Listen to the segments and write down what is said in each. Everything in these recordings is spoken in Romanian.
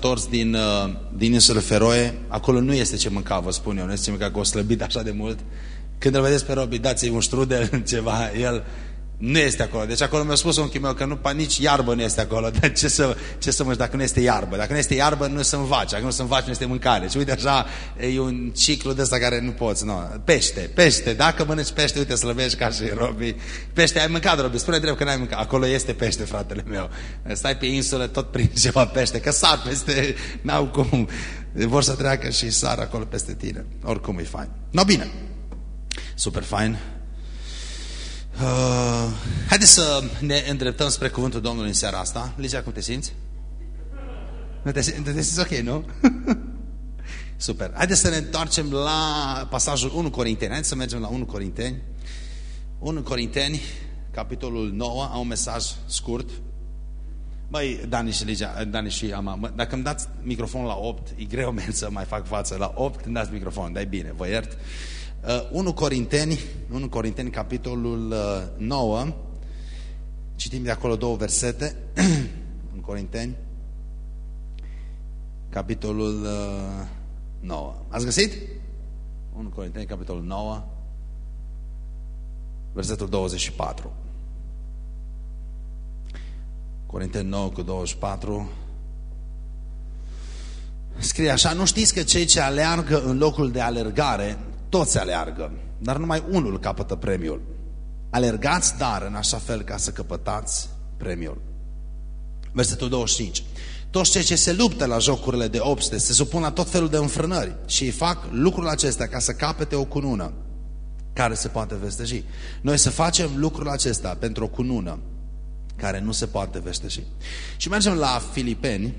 întors din, uh, din insulele Feroe, acolo nu este ce mânca, vă spun eu, nu este ce mânca, că o slăbit așa de mult. Când îl vedeți pe Robi, dați-i un strudel, ceva, el nu este acolo. Deci acolo mi-a spus unchiul meu că nu, nici iarbă nu este acolo. Dar ce să, ce să mânci dacă nu este iarbă? Dacă nu este iarbă, nu se învaci. Dacă nu se învaci, nu este mâncare. Și uite așa, e un ciclu de ăsta care nu poți. Nu. Pește, pește. Dacă mănânci pește, uite, slăbești ca și Robi. Pește, ai mâncat, Robi. Spune drept că n-ai mâncat. Acolo este pește, fratele meu. Stai pe insulă, tot prin ceva pește. Că sar peste, n-au cum. Vor să treacă și sar acolo peste tine. Oricum e fain. No, bine. Super fain. Uh, haideți să ne îndreptăm spre cuvântul Domnului în seara asta. Ligia, cum te simți? Te, te, te simți ok, nu? Super. Haideți să ne întoarcem la pasajul 1 Corinteni. Haideți să mergem la 1 Corinteni. 1 Corinteni, capitolul 9, am un mesaj scurt. Băi, Dani și Ligia, Dani și Ama, dacă îmi dați microfonul la 8, e greu să mai fac față. La 8 când dați microfonul, dai bine, vă iert. 1 uh, Corinteni, 1 Corinteni, capitolul 9, uh, citim de acolo două versete, în Corinteni, capitolul 9. Uh, Ați găsit? 1 Corinteni, capitolul 9, versetul 24. Corinteni 9 cu 24 scrie așa, nu știți că cei ce aleargă în locul de alergare toți aleargă, dar numai unul capătă premiul. Alergați, dar în așa fel ca să căpătați premiul. Versetul 25. Toți cei ce se luptă la jocurile de obste se supun la tot felul de înfrânări și îi fac lucrul acesta ca să capete o cunună care se poate vesteji. Noi să facem lucrul acesta pentru o cunună care nu se poate vesteji. Și mergem la Filipeni.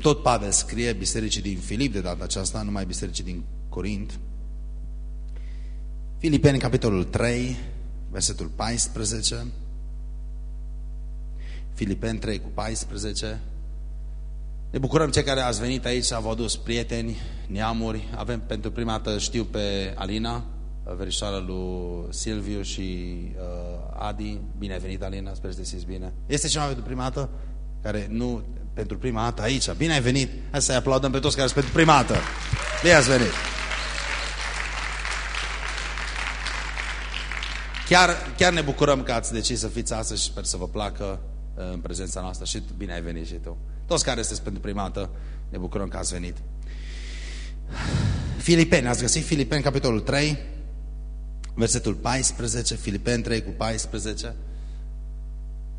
Tot Pavel scrie bisericii din Filip de data aceasta, numai bisericii din Corint. Filipeni, capitolul 3, versetul 14. Filipeni 3 cu 14. Ne bucurăm cei care ați venit aici, v-au adus prieteni, neamuri. Avem pentru prima dată, știu pe Alina, verișoara lui Silviu și uh, Adi. Bine ai venit, Alina, sper să te simți bine. Este cineva pentru prima dată? Care nu, pentru prima dată aici. Bine ai venit. Hai să-i aplaudăm pe toți care sunt pentru prima dată. Bine ați venit. Chiar, chiar ne bucurăm că ați decis să fiți astăzi și sper să vă placă uh, în prezența noastră și bine ai venit și tu. Toți care sunteți pentru prima dată, ne bucurăm că ați venit. Filipeni, ați găsit Filipeni, capitolul 3, versetul 14, Filipeni 3 cu 14.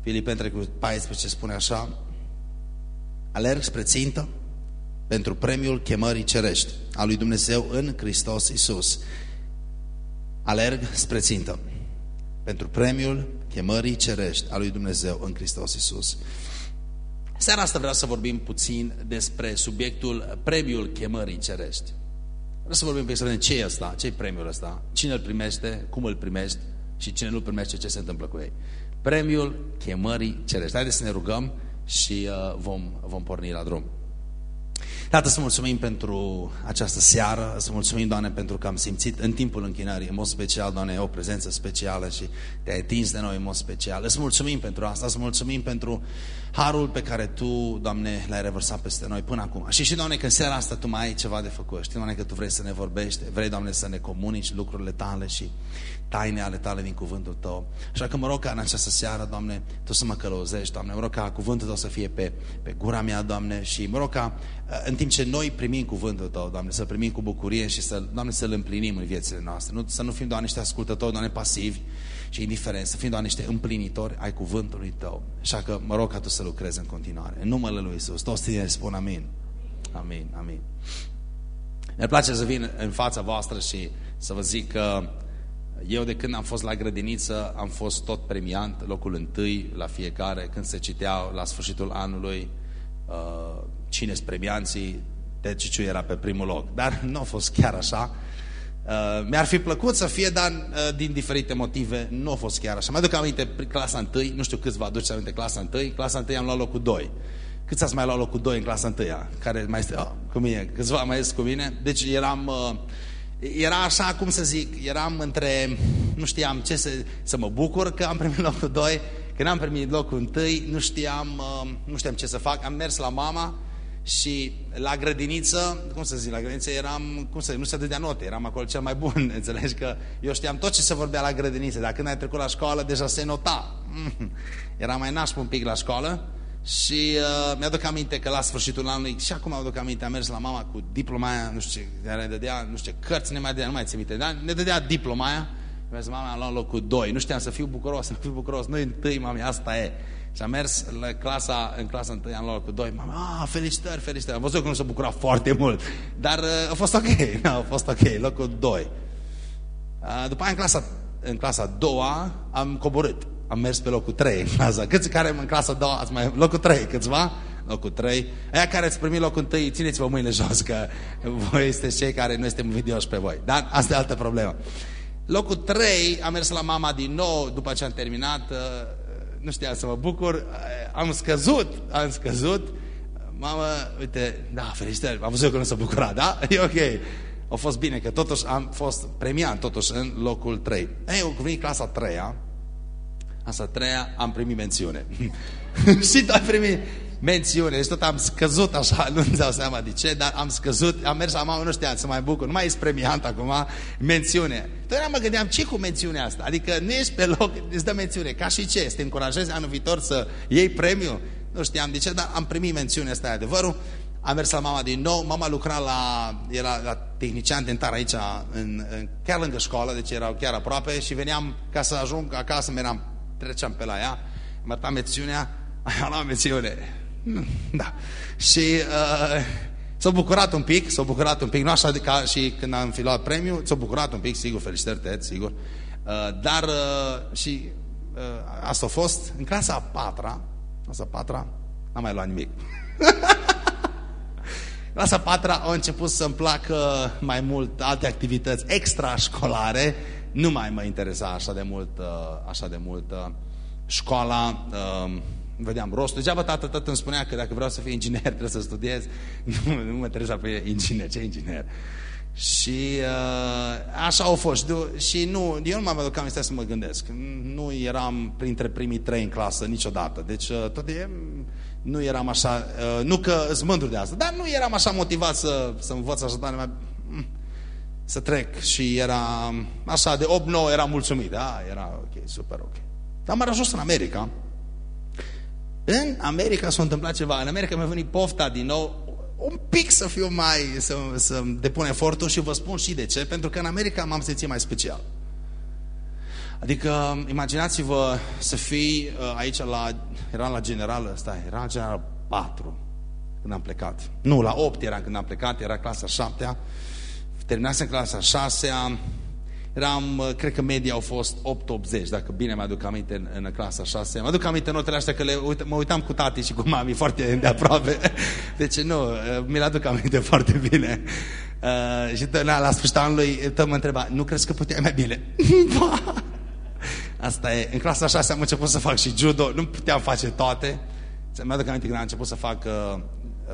Filipeni 3 cu 14 spune așa, alerg spre țintă pentru premiul chemării cerești a lui Dumnezeu în Hristos Isus. Alerg spre țintă pentru premiul chemării cerești a lui Dumnezeu în Hristos Iisus. Seara asta vreau să vorbim puțin despre subiectul premiul chemării cerești. Vreau să vorbim pe să vedem ce e asta, ce e premiul ăsta, cine îl primește, cum îl primești și cine nu îl primește, ce se întâmplă cu ei. Premiul chemării cerești. Haideți să ne rugăm și uh, vom, vom porni la drum. Tată, să mulțumim pentru această seară, să mulțumim, Doamne, pentru că am simțit în timpul închinării, în mod special, Doamne, o prezență specială și te-ai atins de noi în mod special. Îți mulțumim pentru asta, îți mulțumim pentru harul pe care Tu, Doamne, l-ai revărsat peste noi până acum. Și și, Doamne, că în seara asta Tu mai ai ceva de făcut. Știi, Doamne, că Tu vrei să ne vorbești, vrei, Doamne, să ne comunici lucrurile Tale și taine ale Tale din cuvântul Tău. Așa că mă rog ca în această seară, Doamne, Tu să mă călăuzești, Doamne, mă rog ca cuvântul Tău să fie pe, pe gura mea, Doamne, și mă rog ca în timp ce noi primim cuvântul Tău, Doamne, să primim cu bucurie și să, Doamne, să-L împlinim în viețile noastre. Nu, să nu fim doar niște ascultători, Doamne, pasivi și indiferenți, să fim doar niște împlinitori ai cuvântului Tău. Așa că mă rog ca Tu să lucrezi în continuare. În numele Lui Isus, toți tineri spun amin. Amin, amin. Mi-ar place să vin în fața voastră și să vă zic că eu de când am fost la grădiniță am fost tot premiant, locul întâi la fiecare, când se citeau la sfârșitul anului uh, cine sunt premianții, Terciciu era pe primul loc. Dar nu a fost chiar așa. Uh, Mi-ar fi plăcut să fie, dar uh, din diferite motive nu a fost chiar așa. Mă duc aminte clasa 1, nu știu câți vă aduceți aminte clasa 1, clasa 1 am luat locul 2. Câți ați mai luat locul 2 în clasa 1 Care mai este, oh, cu mine, câțiva mai este cu mine? Deci eram, uh, era așa, cum să zic, eram între, nu știam ce să, să mă bucur că am primit locul 2, când am primit locul 1, nu știam, uh, nu știam ce să fac, am mers la mama, Și la grădiniță, cum să zic, la grădiniță eram, cum să zic, nu se dădea note, eram acolo cel mai bun, înțelegi că eu știam tot ce se vorbea la grădiniță, dar când ai trecut la școală, deja se nota. Era mai nașp un pic la școală și uh, mi-aduc aminte că la sfârșitul anului, și acum mi-aduc aminte, am mers la mama cu diploma aia, nu știu ce, ne dădea, nu știu ce, cărți ne mai dădea, nu mai țin minte, dar ne dădea diploma aia, mi-a zis, mama, am luat locul 2, nu știam să fiu bucuros, să fiu bucuros, nu întâi, mami, asta e. Și am mers la clasa, în clasa întâi, am luat cu doi. Mama, ah, felicitări, felicitări. Am văzut că nu s-a bucurat foarte mult. Dar uh, a fost ok, a fost ok, locul doi. Uh, după aia în clasa, în clasa a doua am coborât. Am mers pe locul trei în clasa. Câți care în clasa a doua ați mai... Locul trei, câțiva? Locul trei. Aia care ați primit locul întâi, țineți-vă mâinile jos, că voi sunteți cei care nu suntem videoși pe voi. Dar asta e altă problemă. Locul trei am mers la mama din nou, după ce am terminat, uh, nu știam să mă bucur, am scăzut, am scăzut, mamă, uite, da, felicitări, am văzut că nu s-a bucurat, da? E ok. A fost bine, că totuși am fost premiant, totuși, în locul 3. Ei, eu venit clasa 3 -a, clasa 3 -a, am primit mențiune. și tu ai primit mențiune. Deci tot am scăzut așa, nu-mi dau seama de ce, dar am scăzut, am mers la mamă, nu știam să mai bucur, nu mai ești premiant acum, mențiune. Totdeauna mă gândeam, ce cu mențiunea asta? Adică nu ești pe loc, îți dă mențiune, ca și ce? Să te încurajezi anul viitor să iei premiu? Nu știam de ce, dar am primit mențiunea asta, adevărul. Am mers la mama din nou, mama lucra la, era la tehnician dentar aici, în, în, chiar lângă școală, deci erau chiar aproape și veneam ca să ajung acasă, meream, treceam pe la ea, mă mențiunea, am luat mențiune. Da. Și uh, s-a bucurat un pic, s-a bucurat un pic, nu așa de ca și când am fi luat premiu, s-a bucurat un pic, sigur, felicitări, Ted, sigur. Uh, dar uh, și uh, asta a fost în clasa a patra, clasa a patra, n-am mai luat nimic. clasa a patra a început să-mi placă mai mult alte activități extrașcolare, nu mai mă interesa așa de mult, uh, așa de mult uh, școala, uh, vedeam rostul. Degeaba tată tot îmi spunea că dacă vreau să fiu inginer trebuie să studiez. Nu, nu mă interesa pe inginer. Ce inginer? Și uh, așa au fost. Și nu, eu nu m-am aduc aminte să mă gândesc. Nu eram printre primii trei în clasă niciodată. Deci uh, tot e, nu eram așa, uh, nu că sunt mândru de asta, dar nu eram așa motivat să, să învăț așa, dar mm, să trec și era așa, de 8-9 era mulțumit. Da, era ok, super ok. Dar am ajuns în America în America s-a întâmplat ceva. În America mi-a venit pofta din nou un pic să fiu mai, să, să depun efortul și vă spun și de ce. Pentru că în America m-am simțit mai special. Adică, imaginați-vă să fii uh, aici la, era la general, stai, era la general 4 când am plecat. Nu, la 8 era când am plecat, era clasa 7 -a. Terminasem clasa 6 -a. Eram, uh, cred că media au fost 8-80, dacă bine mă-aduc aminte în, în clasa 6. Mă aduc aminte notele astea că le, uit, mă uitam cu tati și cu mami foarte de aproape. Deci nu, uh, mi-l aduc aminte foarte bine. Uh, și na, la sfârșitul anului tot mă întreba, nu crezi că puteai mai bine? Asta e. În clasa 6 am început să fac și judo, nu puteam face toate. Mi-aduc aminte când am început să fac uh,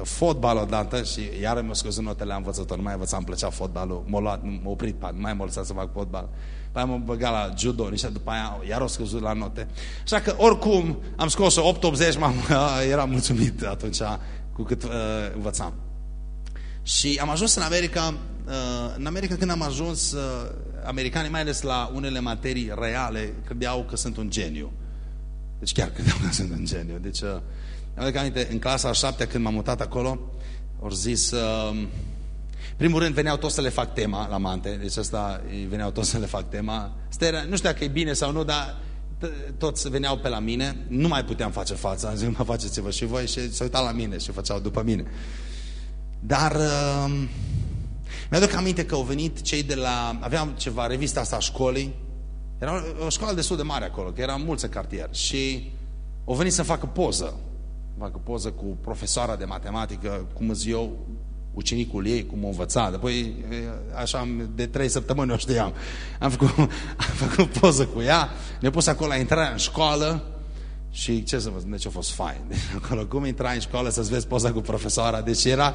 fotbal odată și iară mi-a scăzut notele, am învățat nu mai învățam, îmi plăcea fotbalul, m-a luat, m-a oprit, nu mai m-a lăsat să fac fotbal. După aia m-am băgat la judo, nici după aia iar au scăzut la note. Așa că oricum am scos 8-80, eram mulțumit atunci cu cât uh, învățam. Și am ajuns în America, uh, în America când am ajuns, uh, americanii mai ales la unele materii reale, credeau că sunt un geniu. Deci chiar credeau că sunt un geniu. Deci uh, am aminte, în clasa a șaptea, când m-am mutat acolo, au zis... Uh, primul rând veneau toți să le fac tema la mante, deci asta veneau toți să le fac tema. Era, nu știu dacă e bine sau nu, dar toți veneau pe la mine, nu mai puteam face fața, am zis, mă faceți-vă și voi și se uitau la mine și făceau după mine. Dar uh, mi-aduc aminte că au venit cei de la, aveam ceva, revista asta a școlii, era o școală destul de mare acolo, că eram mulți în cartier. Și au venit să facă poză facă poză cu profesoara de matematică, cum îți eu, ucenicul ei, cum o învăța. După așa, de trei săptămâni o știam. Am făcut, am făcut poză cu ea, ne-a pus acolo la intrarea în școală și ce să vă zic, deci a fost fain. Deci, acolo, cum intrai în școală să-ți vezi poza cu profesoara, deci era,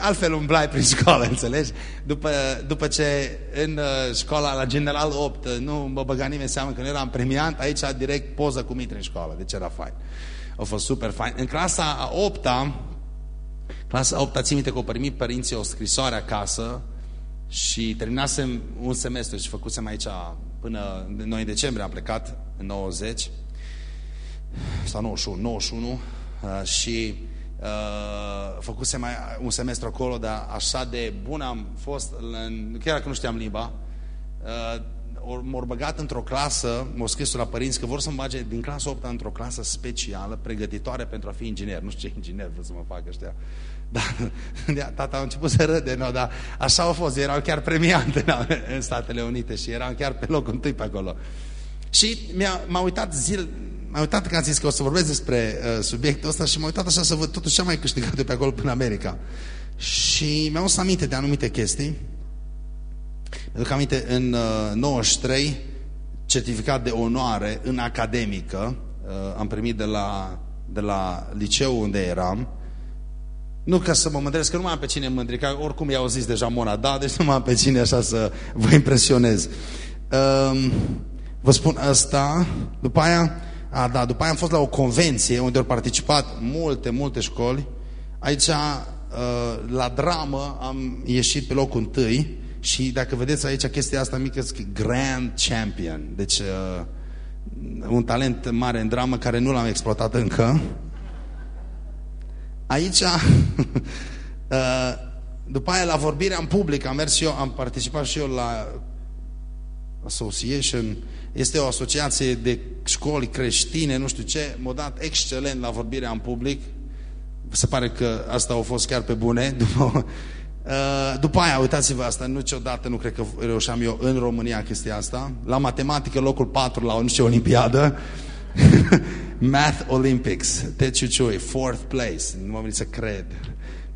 altfel umblai prin școală, înțelegi? După, după ce în uh, școala la General 8 nu mă băga nimeni seamă că nu eram premiant, aici direct poză cum intri în școală, deci era fain. A fost super fain. În clasa a 8 -a, Clasa 8, țin minte că au primit părinții o scrisoare acasă și terminasem un semestru și făcusem aici până noi în decembrie am plecat în 90 sau 91, 91 uh, și uh, făcusem un semestru acolo, dar așa de bun am fost, în, chiar dacă nu știam limba, uh, m-au băgat într-o clasă, m-au scris la părinți că vor să-mi bage din clasa 8 într-o clasă specială, pregătitoare pentru a fi inginer. Nu știu ce inginer vreau să mă facă ăștia. Da, tata a început să râde, no, dar așa au fost, erau chiar premiante da, în Statele Unite și eram chiar pe locul întâi pe acolo. Și m-a uitat zil, m-a uitat că am zis că o să vorbesc despre uh, subiectul ăsta și m-a uitat așa să văd totuși ce am mai câștigat de pe acolo până America. Și mi-am să aminte de anumite chestii. Mi-aduc aminte, în uh, 93, certificat de onoare în academică, uh, am primit de la, de la liceu unde eram, nu ca să mă mândresc, că nu mai am pe cine mândri, că oricum i-au zis deja Mona, da, deci nu mai am pe cine așa să vă impresionez. Um, vă spun asta, după aia, a, da, după aia am fost la o convenție unde au participat multe, multe școli. Aici, uh, la dramă, am ieșit pe locul întâi și dacă vedeți aici chestia asta mică, zic Grand Champion. Deci, uh, un talent mare în dramă care nu l-am exploatat încă. Aici, uh, după aia la vorbirea în public, am mers și eu, am participat și eu la Association, este o asociație de școli creștine, nu știu ce, m-a dat excelent la vorbirea în public, se pare că asta a fost chiar pe bune, după, uh, după aia, uitați-vă asta, niciodată nu cred că reușeam eu în România chestia asta, la matematică locul 4 la o nu știu olimpiadă, Math Olympics, Ted Ciuciui, fourth place, nu m-am să cred.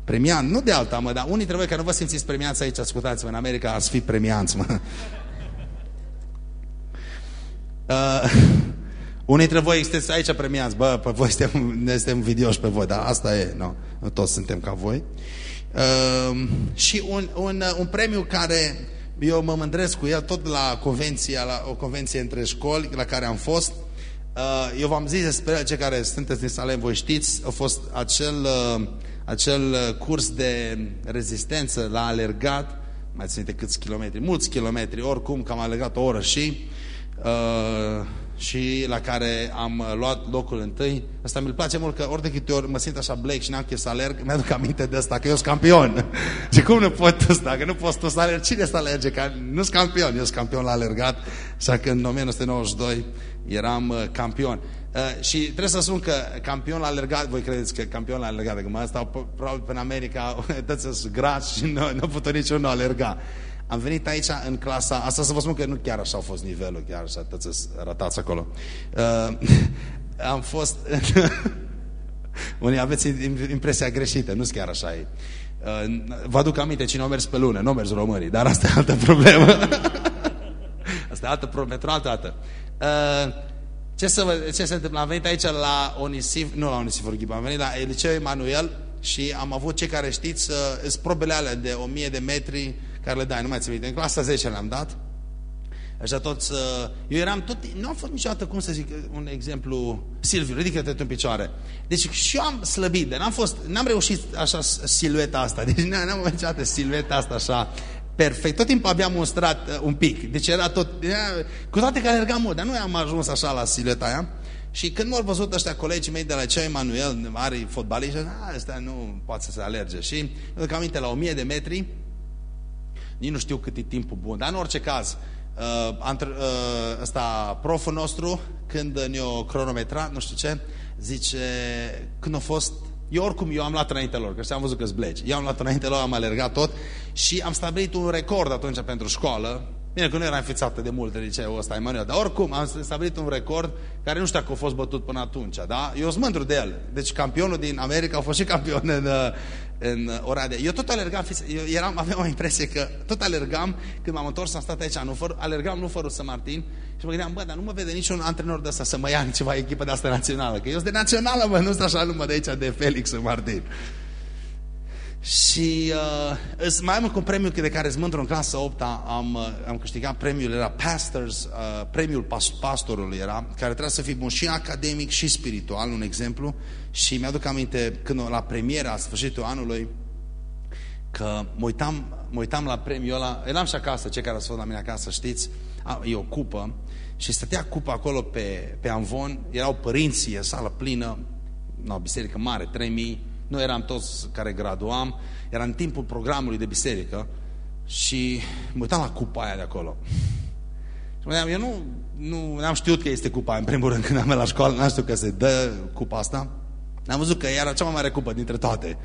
Premiant, nu de alta, mă, dar unii trebuie care nu vă simțiți premianți aici, ascultați-vă, în America ați fi premianți, mă. Uh, unii dintre voi sunteți aici premianți, bă, pe voi suntem, ne suntem vidioși pe voi, dar asta e, nu, nu toți suntem ca voi. Uh, și un, un, un premiu care eu mă mândresc cu el, tot la convenția, la o convenție între școli la care am fost, Uh, eu v-am zis despre cei care sunteți din Salem, voi știți, a fost acel, uh, acel curs de rezistență la alergat, mai ținite câți kilometri, mulți kilometri, oricum, că am alergat o oră și uh, și la care am luat locul întâi. Asta mi-l place mult, că ori de câte ori mă simt așa blec și n-am chef să alerg, mi-aduc aminte de asta, că eu sunt campion. și cum nu pot tu dacă nu poți tu să alergi, cine să alerge? Că nu sunt campion, eu sunt campion la alergat, așa că în 1992 eram uh, campion. Uh, și trebuie să spun că campion la alergat, voi credeți că campion la alergat, că mă stau probabil pe în America, toți sunt grați și nu, nu putut niciunul alerga. Am venit aici în clasa, asta să vă spun că nu chiar așa a fost nivelul, chiar așa, toți ratați acolo. Uh, am fost... Unii aveți impresia greșită, nu chiar așa e. Uh, vă aduc aminte, cine a mers pe lună, nu a mers românii, dar asta e altă problemă. asta e altă problemă, pentru altă dată. Uh, ce, să, ce se întâmplă? Am venit aici la Onisif, nu la Onisif Ghib, am venit la Liceu Emanuel și am avut, cei care știți, uh, probele alea de 1000 de metri care le dai, nu mai ți În clasa 10 le-am dat. Așa toți, uh, eu eram tot, nu am fost niciodată, cum să zic, un exemplu, Silviu, ridică-te în picioare. Deci și eu am slăbit, n-am fost, n-am reușit așa silueta asta, deci n-am avut niciodată silueta asta așa perfect. Tot timpul abia mostrat uh, un pic. Deci era tot... Era, cu toate că alergam mult, dar nu am ajuns așa la silueta aia. Și când m-au văzut ăștia colegii mei de la cea Emanuel, mari fotbaliști, a, ăsta nu poate să se alerge. Și îmi duc aminte, la 1000 de metri, nici nu știu cât e timpul bun, dar în orice caz, uh, antr, uh, ăsta, proful nostru, când ne-o cronometrat, nu știu ce, zice, când a fost eu oricum, eu am luat înainte lor, că am văzut că-s blegi. Eu am luat înainte lor, am alergat tot și am stabilit un record atunci pentru școală. Bine că nu era înfițată de mult liceul ăsta, Emanuel, dar oricum am stabilit un record care nu știu dacă a fost bătut până atunci, da? Eu sunt mândru de el. Deci campionul din America a fost și campion în, în Oradea. Eu tot alergam, eu eram, aveam o impresie că tot alergam, când m-am întors, am stat aici, nu făr, alergam nu fără să Martin și mă gândeam, bă, dar nu mă vede niciun antrenor de asta să mă ia în ceva echipă de asta națională, că eu sunt de națională, bă, nu sunt așa numai de aici de Felix Martin. Și uh, mai mult cu premiul de care îți mândru. În clasa 8 am, uh, am câștigat premiul, era Pastors, uh, premiul pas, pastorului era, care trebuia să fie bun și academic și spiritual, un exemplu. Și mi-aduc aminte când la premiera, sfârșitul anului, că mă uitam, mă uitam la premiul ăla, eram și acasă, cei care ați fost la mine acasă, știți, a, e o cupă. Și stătea cupa acolo pe, pe Amvon, erau părinții, e sală plină, no, biserică mare, 3000, noi eram toți care graduam, era în timpul programului de biserică și mă uitam la cupa aia de acolo. Și mă eu nu, nu am știut că este cupa aia, în primul rând, când am la școală, n-am știut că se dă cupa asta. Am văzut că era cea mai mare cupă dintre toate.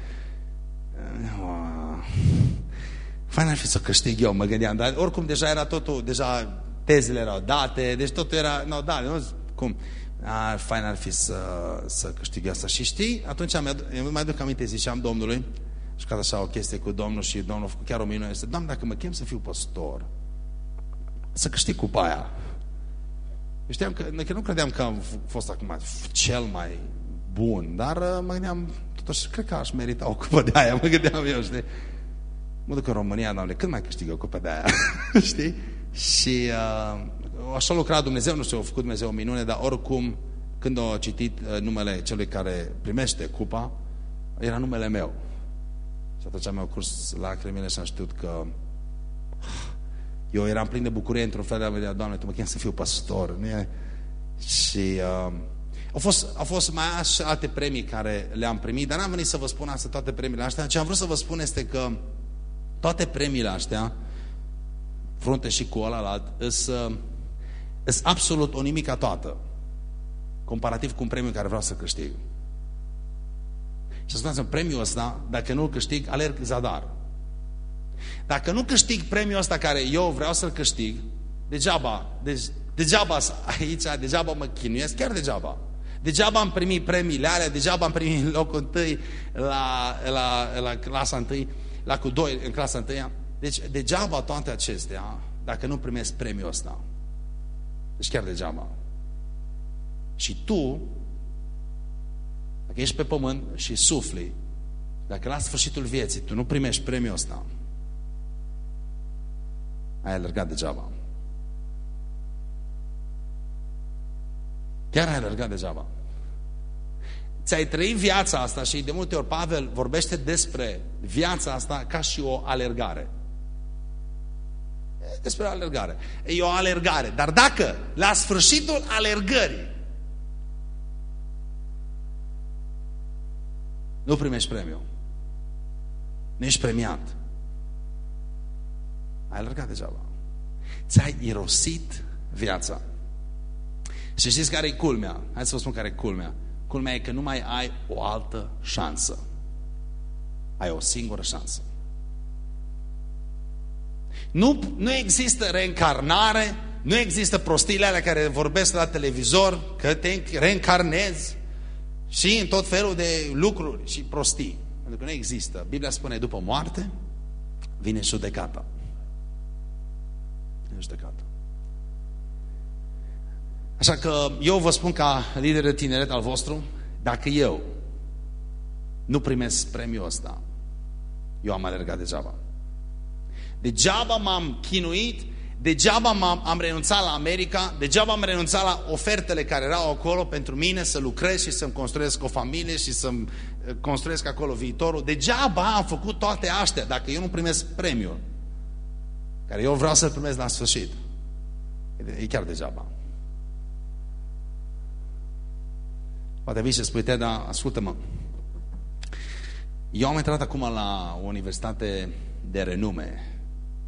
Fain ar fi să câștig eu, mă gândeam, dar oricum deja era totul, deja tezele erau date, deci totul era, nu, da, nu, cum, a, fain ar fi să, să câștig asta. Și știi, atunci am, eu mai duc aminte, ziceam Domnului, și ca așa o chestie cu Domnul și Domnul a făcut chiar o minune, este, Doamne, dacă mă chem să fiu păstor, să câștig cupa aia. Eu știam că, că nu credeam că am fost acum cel mai bun, dar uh, mă gândeam, totuși, cred că aș merita o cupă de aia, mă gândeam eu, știi? Mă duc în România, Doamne, când mai câștig o cupă de aia? știi? Și uh, așa lucra Dumnezeu, nu știu, a făcut Dumnezeu o minune, dar oricum, când a citit uh, numele celui care primește cupa, era numele meu. Și atunci mi-au curs lacrimile și am știut că eu eram plin de bucurie într-un fel de a vedea, Doamne, Tu mă chem să fiu pastor. Nu e? Și uh, au, fost, au fost mai și alte premii care le-am primit, dar n-am venit să vă spun asta, toate premiile astea. Ce am vrut să vă spun este că toate premiile astea, frunte și cu ăla, sunt absolut o nimica toată, comparativ cu un premiu care vreau să câștig. Și spuneți premiul ăsta, dacă nu-l câștig, alerg zadar. Dacă nu câștig premiul ăsta care eu vreau să-l câștig, degeaba, de, degeaba aici, degeaba mă chinuiesc, chiar degeaba. Degeaba am primit premiile alea, degeaba am primit locul întâi la, la, la clasa întâi, la cu doi în clasa întâia. Deci degeaba toate acestea dacă nu primesc premiul ăsta. Deci chiar degeaba. Și tu, dacă ești pe pământ și sufli, dacă la sfârșitul vieții tu nu primești premiul ăsta, ai alergat degeaba. Chiar ai alergat degeaba. Ți-ai trăit viața asta și de multe ori Pavel vorbește despre viața asta ca și o alergare. Despre o alergare. E o alergare. Dar dacă la sfârșitul alergării nu primești premiu, nu ești premiat, ai alergat degeaba. Ți-ai irosit viața. Și știți care e culmea? Hai să vă spun care e culmea. Culmea e că nu mai ai o altă șansă. Ai o singură șansă. Nu, nu există reîncarnare, nu există prostiile alea care vorbesc la televizor, că te reîncarnezi și în tot felul de lucruri și prostii. Pentru că nu există. Biblia spune, după moarte, vine judecata. Vine judecata. Așa că eu vă spun ca lider de tineret al vostru, dacă eu nu primesc premiul ăsta, eu am alergat degeaba. Degeaba m-am chinuit, degeaba am am renunțat la America, degeaba am renunțat la ofertele care erau acolo pentru mine să lucrez și să-mi construiesc o familie și să-mi eh, construiesc acolo viitorul. Degeaba am făcut toate astea dacă eu nu primesc premiul care eu vreau să-l primesc la sfârșit. E chiar degeaba. Poate vii și spui, dar ascultă-mă. Eu am intrat acum la o universitate de renume.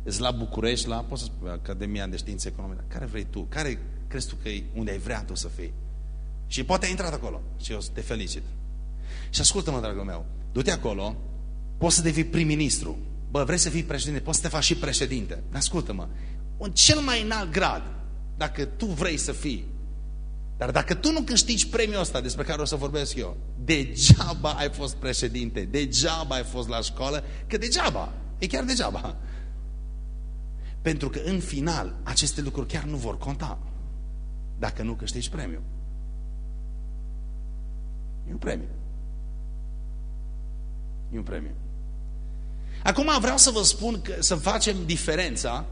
Ești la București, la, poți să spui, Academia de Științe Economice. Care vrei tu? Care crezi tu că e unde ai vrea tu să fii? Și poate ai intrat acolo. Și eu te felicit. Și ascultă-mă, dragul meu. Du-te acolo, poți să devii prim-ministru. Bă, vrei să fii președinte, poți să te faci și președinte. Ascultă-mă. Un cel mai înalt grad, dacă tu vrei să fii dar dacă tu nu câștigi premiul ăsta despre care o să vorbesc eu, degeaba ai fost președinte, degeaba ai fost la școală, că degeaba, e chiar degeaba. Pentru că în final aceste lucruri chiar nu vor conta dacă nu câștigi premiul. E un premiu. E un premiu. Acum vreau să vă spun, că, să facem diferența.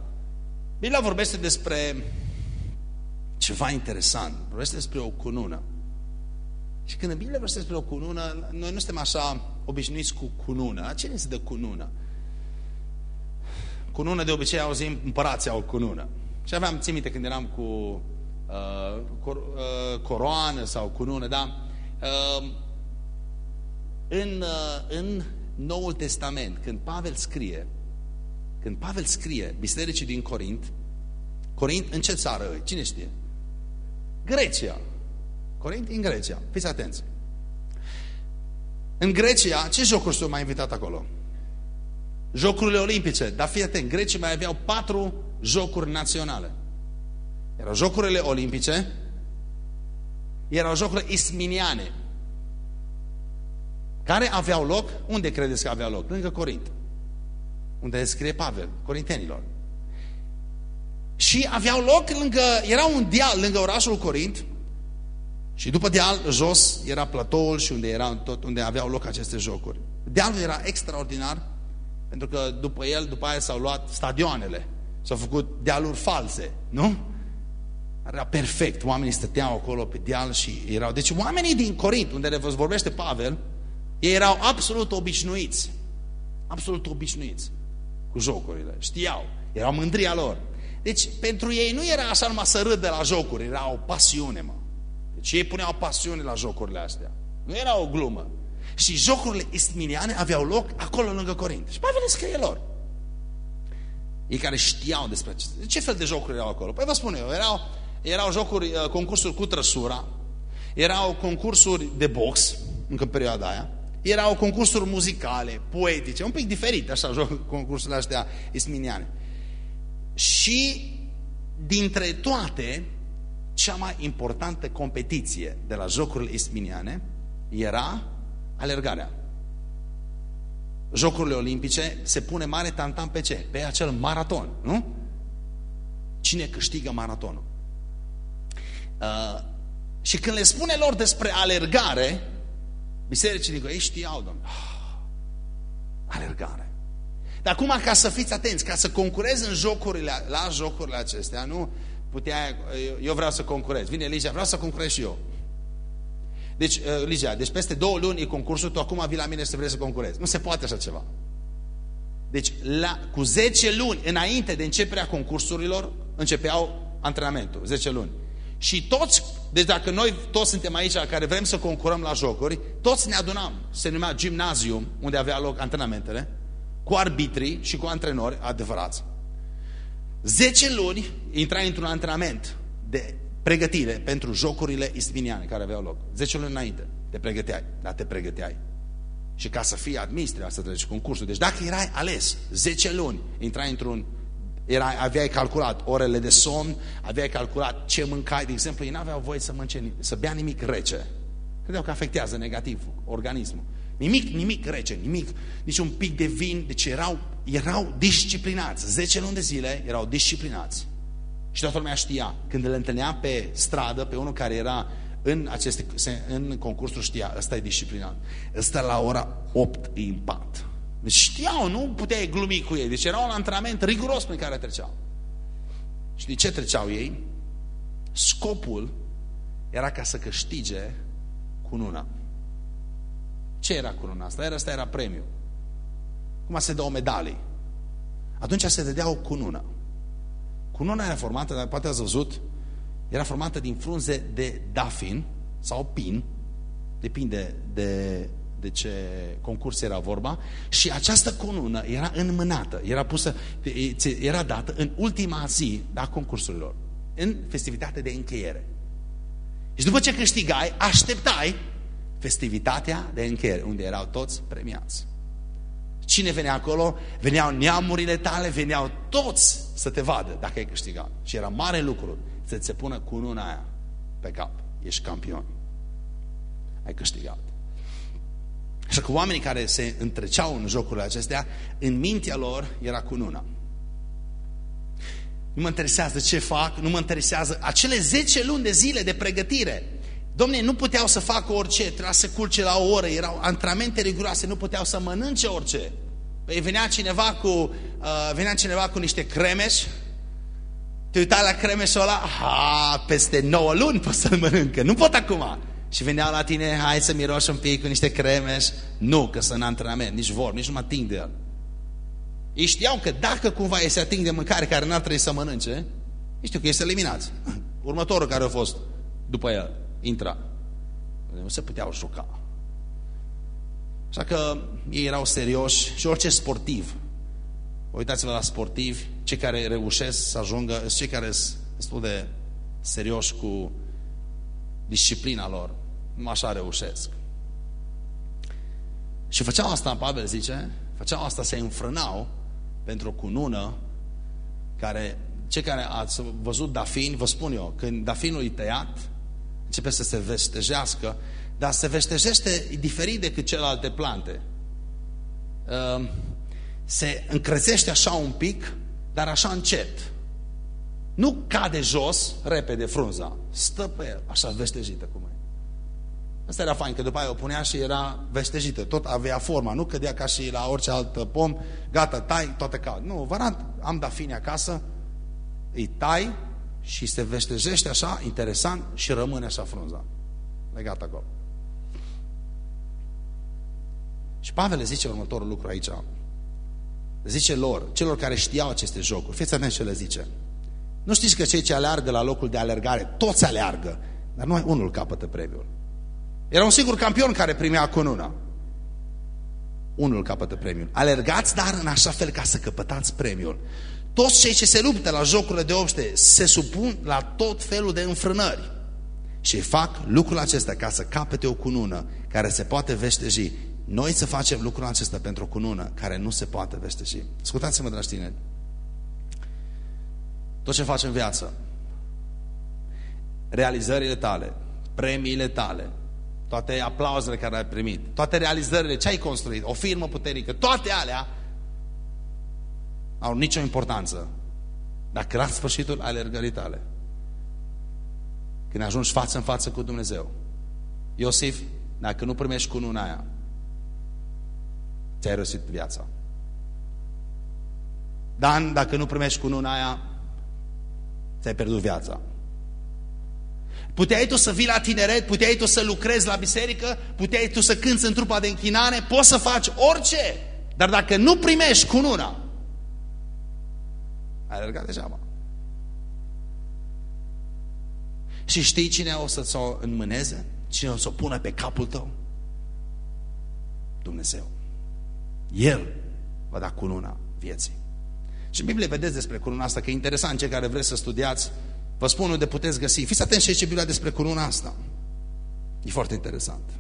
Biblia vorbește despre ceva interesant. Vorbește despre o cunună. Și când Biblia vorbește despre o cunună, noi nu suntem așa obișnuiți cu cunună. Ce se dă cunună? Cunună de obicei auzim împărații au cunună. Și aveam, țin minte, când eram cu uh, cor, uh, coroană sau cunună, da? Uh, în, uh, în Noul Testament, când Pavel scrie, când Pavel scrie bisericii din Corint, Corint în ce țară e? Cine știe? Grecia. Corint în Grecia. Fiți atenți. În Grecia, ce jocuri s-au mai invitat acolo? Jocurile olimpice. Dar fii atent, grecii mai aveau patru jocuri naționale. Erau jocurile olimpice, erau jocurile isminiane, care aveau loc, unde credeți că aveau loc? Lângă Corint. Unde scrie Pavel, corintenilor. Și aveau loc lângă, era un deal lângă orașul Corint și după deal, jos, era platoul și unde, era tot, unde aveau loc aceste jocuri. Dealul era extraordinar pentru că după el, după aia s-au luat stadioanele. S-au făcut dealuri false, nu? Era perfect. Oamenii stăteau acolo pe deal și erau... Deci oamenii din Corint, unde vorbește Pavel, ei erau absolut obișnuiți. Absolut obișnuiți cu jocurile. Știau. Erau mândria lor. Deci pentru ei nu era așa numai să râdă la jocuri, era o pasiune, mă. Deci ei puneau pasiune la jocurile astea. Nu era o glumă. Și jocurile isminiane aveau loc acolo lângă Corint. Și Pavel scrie lor. Ei care știau despre ce, ce fel de jocuri erau acolo. Păi vă spun eu, erau, erau jocuri, uh, concursuri cu trăsura, erau concursuri de box, încă în perioada aia, erau concursuri muzicale, poetice, un pic diferit, așa, joc, concursurile astea isminiane. Și dintre toate, cea mai importantă competiție de la jocurile isminiane era alergarea. Jocurile olimpice se pune mare tantam pe ce? Pe acel maraton, nu? Cine câștigă maratonul? Uh, și când le spune lor despre alergare, bisericii din ei știau, domnule, oh, alergare. Dar acum, ca să fiți atenți, ca să concurezi în jocurile, la jocurile acestea, nu putea, eu vreau să concurez. Vine Elisa, vreau să concurez și eu. Deci, uh, Ligia, deci peste două luni e concursul, tu acum vii la mine să vrei să concurezi. Nu se poate așa ceva. Deci, la, cu 10 luni înainte de începerea concursurilor, începeau antrenamentul, 10 luni. Și toți, deci dacă noi toți suntem aici care vrem să concurăm la jocuri, toți ne adunam. Se numea gimnazium, unde avea loc antrenamentele, cu arbitrii și cu antrenori adevărați. 10 luni intrai într-un antrenament de pregătire pentru jocurile isminiane care aveau loc. 10 luni înainte te pregăteai, dar te pregăteai. Și ca să fii admis, trebuia să treci concursul. Deci dacă erai ales 10 luni, intrai într-un era, aveai calculat orele de somn, aveai calculat ce mâncai, de exemplu, ei n-aveau voie să mănânce, să bea nimic rece. Credeau că afectează negativ organismul. Nimic, nimic rece, nimic, nici un pic de vin, deci erau, erau disciplinați. 10 luni de zile erau disciplinați. Și toată lumea știa. Când îl întâlnea pe stradă, pe unul care era în, aceste, în concursul, știa, ăsta e disciplinat. Ăsta la ora 8 e în pat. Deci știau, nu puteai glumi cu ei. Deci era un antrenament riguros prin care treceau. Și de ce treceau ei? Scopul era ca să câștige cununa. Ce era cununa asta? Era, asta era premiu. Cum se dă o medalie. Atunci se dădea o cunună. Cununa era formată, dar poate ați văzut, era formată din frunze de dafin sau pin, depinde de, de ce concurs era vorba, și această cunună era înmânată, era pusă, era dată în ultima zi a concursurilor, în festivitatea de încheiere. Și după ce câștigai, așteptai festivitatea de încheiere, unde erau toți premiați. Cine venea acolo? Veneau neamurile tale, veneau toți să te vadă dacă ai câștigat. Și era mare lucru să ți se pună cununa aia pe cap. Ești campion. Ai câștigat. Așa că oamenii care se întreceau în jocurile acestea, în mintea lor era cununa. Nu mă interesează ce fac, nu mă interesează acele 10 luni de zile de pregătire. Domne, nu puteau să facă orice, trebuia să culce la o oră, erau antrenamente riguroase, nu puteau să mănânce orice. Păi venea cineva cu, uh, venea cineva cu niște cremeș, te uitai la cremeșul ăla, ha, peste 9 luni poți să-l mănâncă, nu pot acum. Și veneau la tine, hai să miroși un pic cu niște cremeș. Nu, că sunt în antrenament, nici vor, nici nu mă ating de el. Ei știau că dacă cumva ei se ating de mâncare care n-ar trebui să mănânce, ei știu că ei se eliminați. Următorul care a fost după el, intra. Nu se puteau juca. Așa că ei erau serioși și orice sportiv. Uitați-vă la sportivi, cei care reușesc să ajungă, cei care sunt destul de serioși cu disciplina lor. Nu așa reușesc. Și făceau asta, Pavel zice, făceau asta, se înfrânau pentru o cunună care, cei care ați văzut dafini, vă spun eu, când dafinul e tăiat, începe să se vestejească, dar se veștejește diferit decât celelalte plante. Ehm, se încrețește așa un pic, dar așa încet. Nu cade jos repede frunza, stă pe el, așa veștejită cum e. Asta era fain, că după aia o punea și era veștejită, tot avea forma, nu cădea ca și la orice alt pom, gata, tai, toate cad. Nu, vă am dafini acasă, îi tai și se veștejește așa, interesant, și rămâne așa frunza. Legat acolo. Și Pavel le zice următorul lucru aici. Le zice lor, celor care știau aceste jocuri, fiți atenți ce le zice. Nu știți că cei ce aleargă la locul de alergare, toți aleargă, dar numai unul capătă premiul. Era un singur campion care primea cununa. Unul capătă premiul. Alergați, dar în așa fel ca să căpătați premiul. Toți cei ce se luptă la jocurile de obște se supun la tot felul de înfrânări și fac lucrul acesta ca să capete o cunună care se poate veșteji noi să facem lucrul acesta pentru o cunună care nu se poate vesteji. Ascultați-mă, dragi tineri. Tot ce faci în viață, realizările tale, premiile tale, toate aplauzele care ai primit, toate realizările, ce ai construit, o firmă puternică, toate alea au nicio importanță dacă la sfârșitul alergării tale, când ajungi față în față cu Dumnezeu, Iosif, dacă nu primești cununa aia, ți-ai răsit viața. Dan, dacă nu primești cununa aia, ți-ai pierdut viața. Puteai tu să vii la tineret, puteai tu să lucrezi la biserică, puteai tu să cânți în trupa de închinare, poți să faci orice, dar dacă nu primești cununa, ai alergat degeaba. Și știi cine o să ți-o înmâneze? Cine o să o pună pe capul tău? Dumnezeu. El va da cununa vieții. Și în Biblie vedeți despre cununa asta, că e interesant, cei care vreți să studiați, vă spun unde puteți găsi. Fiți atenți ce zice Biblia despre cununa asta. E foarte interesant.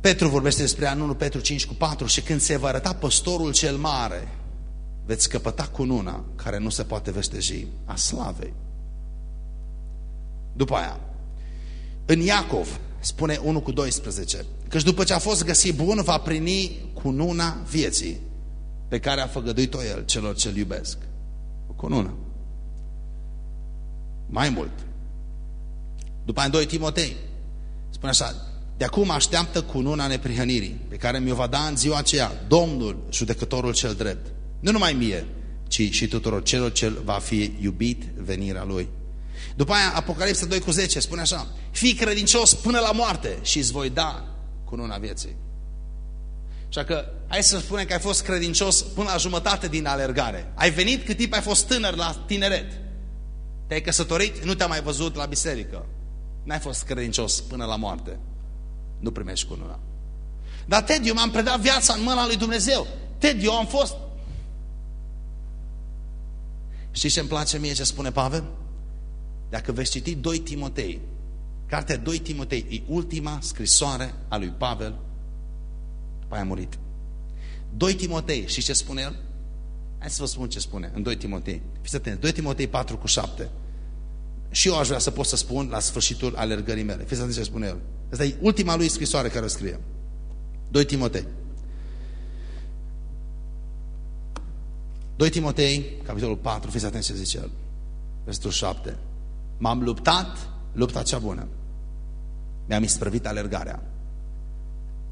Petru vorbește despre anul Petru 5 cu 4 și când se va arăta păstorul cel mare, veți căpăta cununa care nu se poate vesteji a slavei. După aia, în Iacov, spune 1 cu 12, căci după ce a fost găsit bun, va primi cununa vieții pe care a făgăduit-o el celor ce-l iubesc. O cunună. Mai mult. După în 2 Timotei, spune așa, de acum așteaptă cununa neprihănirii, pe care mi-o va da în ziua aceea Domnul, judecătorul cel drept. Nu numai mie, ci și tuturor celor ce va fi iubit venirea Lui. După aia, Apocalipsa 2 cu 10 spune așa, fii credincios până la moarte și îți voi da cununa vieții. Așa că, hai să spunem că ai fost credincios până la jumătate din alergare. Ai venit cât timp ai fost tânăr la tineret. Te-ai căsătorit, nu te-ai mai văzut la biserică. N-ai fost credincios până la moarte. Nu primești cununa. Dar Ted, eu m-am predat viața în mâna lui Dumnezeu. Ted, eu am fost... Știi ce îmi place mie ce spune Pavel? Dacă veți citi 2 Timotei, cartea 2 Timotei e ultima scrisoare a lui Pavel, după aia a murit. 2 Timotei, și ce spune el? Hai să vă spun ce spune în 2 Timotei. Fiți atenți, 2 Timotei 4 cu 7. Și eu aș vrea să pot să spun la sfârșitul alergării mele. Fiți atenți ce spune el. Asta e ultima lui scrisoare care o scrie. 2 Timotei. 2 Timotei, capitolul 4, fiți atenți ce zice el. Versetul 7. M-am luptat lupta cea bună. Mi-am isprăvit alergarea.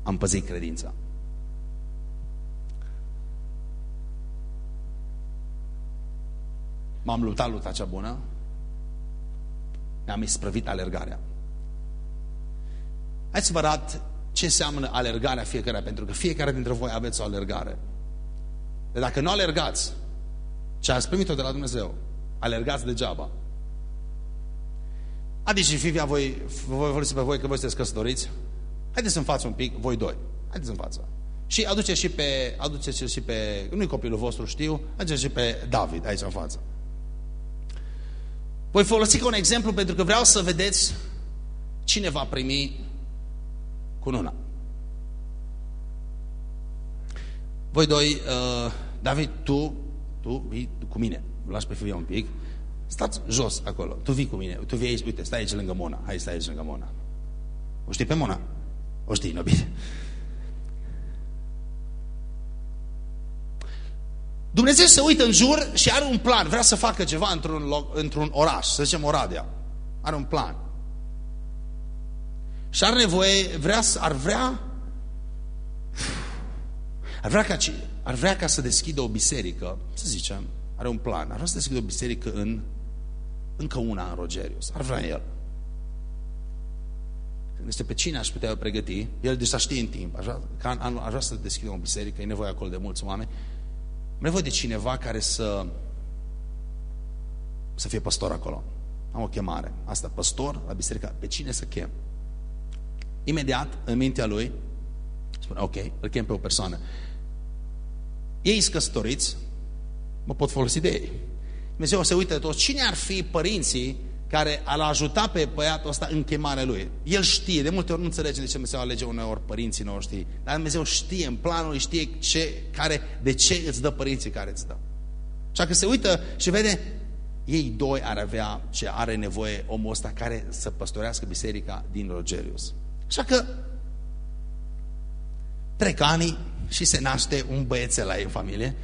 Am păzit credința. M-am luptat lupta cea bună. Mi-am isprăvit alergarea. Hai să vă arăt ce înseamnă alergarea fiecare, pentru că fiecare dintre voi aveți o alergare. De dacă nu alergați ce ați primit-o de la Dumnezeu, alergați degeaba. Adică și Fivia, voi, voi folosi pe voi că voi sunteți căsătoriți? Haideți în față un pic, voi doi. Haideți în față. Și aduceți și pe, aduceți și pe, nu-i copilul vostru, știu, aduceți și pe David aici în față. Voi folosi ca un exemplu pentru că vreau să vedeți cine va primi cununa. Voi doi, uh, David, tu, tu vii cu mine, lași pe fiul un pic, stați jos acolo, tu vii cu mine, tu vii aici, uite, stai aici lângă Mona, hai stai aici lângă Mona. O știi pe Mona? O știi, nu bine. Dumnezeu se uită în jur și are un plan, vrea să facă ceva într-un într, oraș, să zicem Oradea. Are un plan. Și are nevoie, vrea, ar vrea ar vrea, ca, ar vrea ca să deschidă o biserică, să zicem, are un plan, ar vrea să deschidă o biserică în încă una în Rogerius. Ar vrea el. Când este pe cine aș putea pregăti, el deja știe în timp, aș vrea, aș vrea să deschidă o biserică, e nevoie acolo de mulți oameni, am nevoie de cineva care să să fie păstor acolo. Am o chemare. Asta, păstor la biserică. Pe cine să chem? Imediat, în mintea lui, spune, ok, îl chem pe o persoană. Ei sunt căsătoriți, mă pot folosi de ei. Dumnezeu se uită de toți. Cine ar fi părinții care ar ajuta pe băiatul ăsta în chemarea lui? El știe, de multe ori nu înțelege de ce Dumnezeu alege uneori părinții noștri, dar Dumnezeu știe, în planul lui știe ce, care, de ce îți dă părinții care îți dă. Așa că se uită și vede, ei doi ar avea ce are nevoie omul ăsta care să păstorească biserica din Rogerius. Așa că trec ani și se naște un băiețel la ei în familie.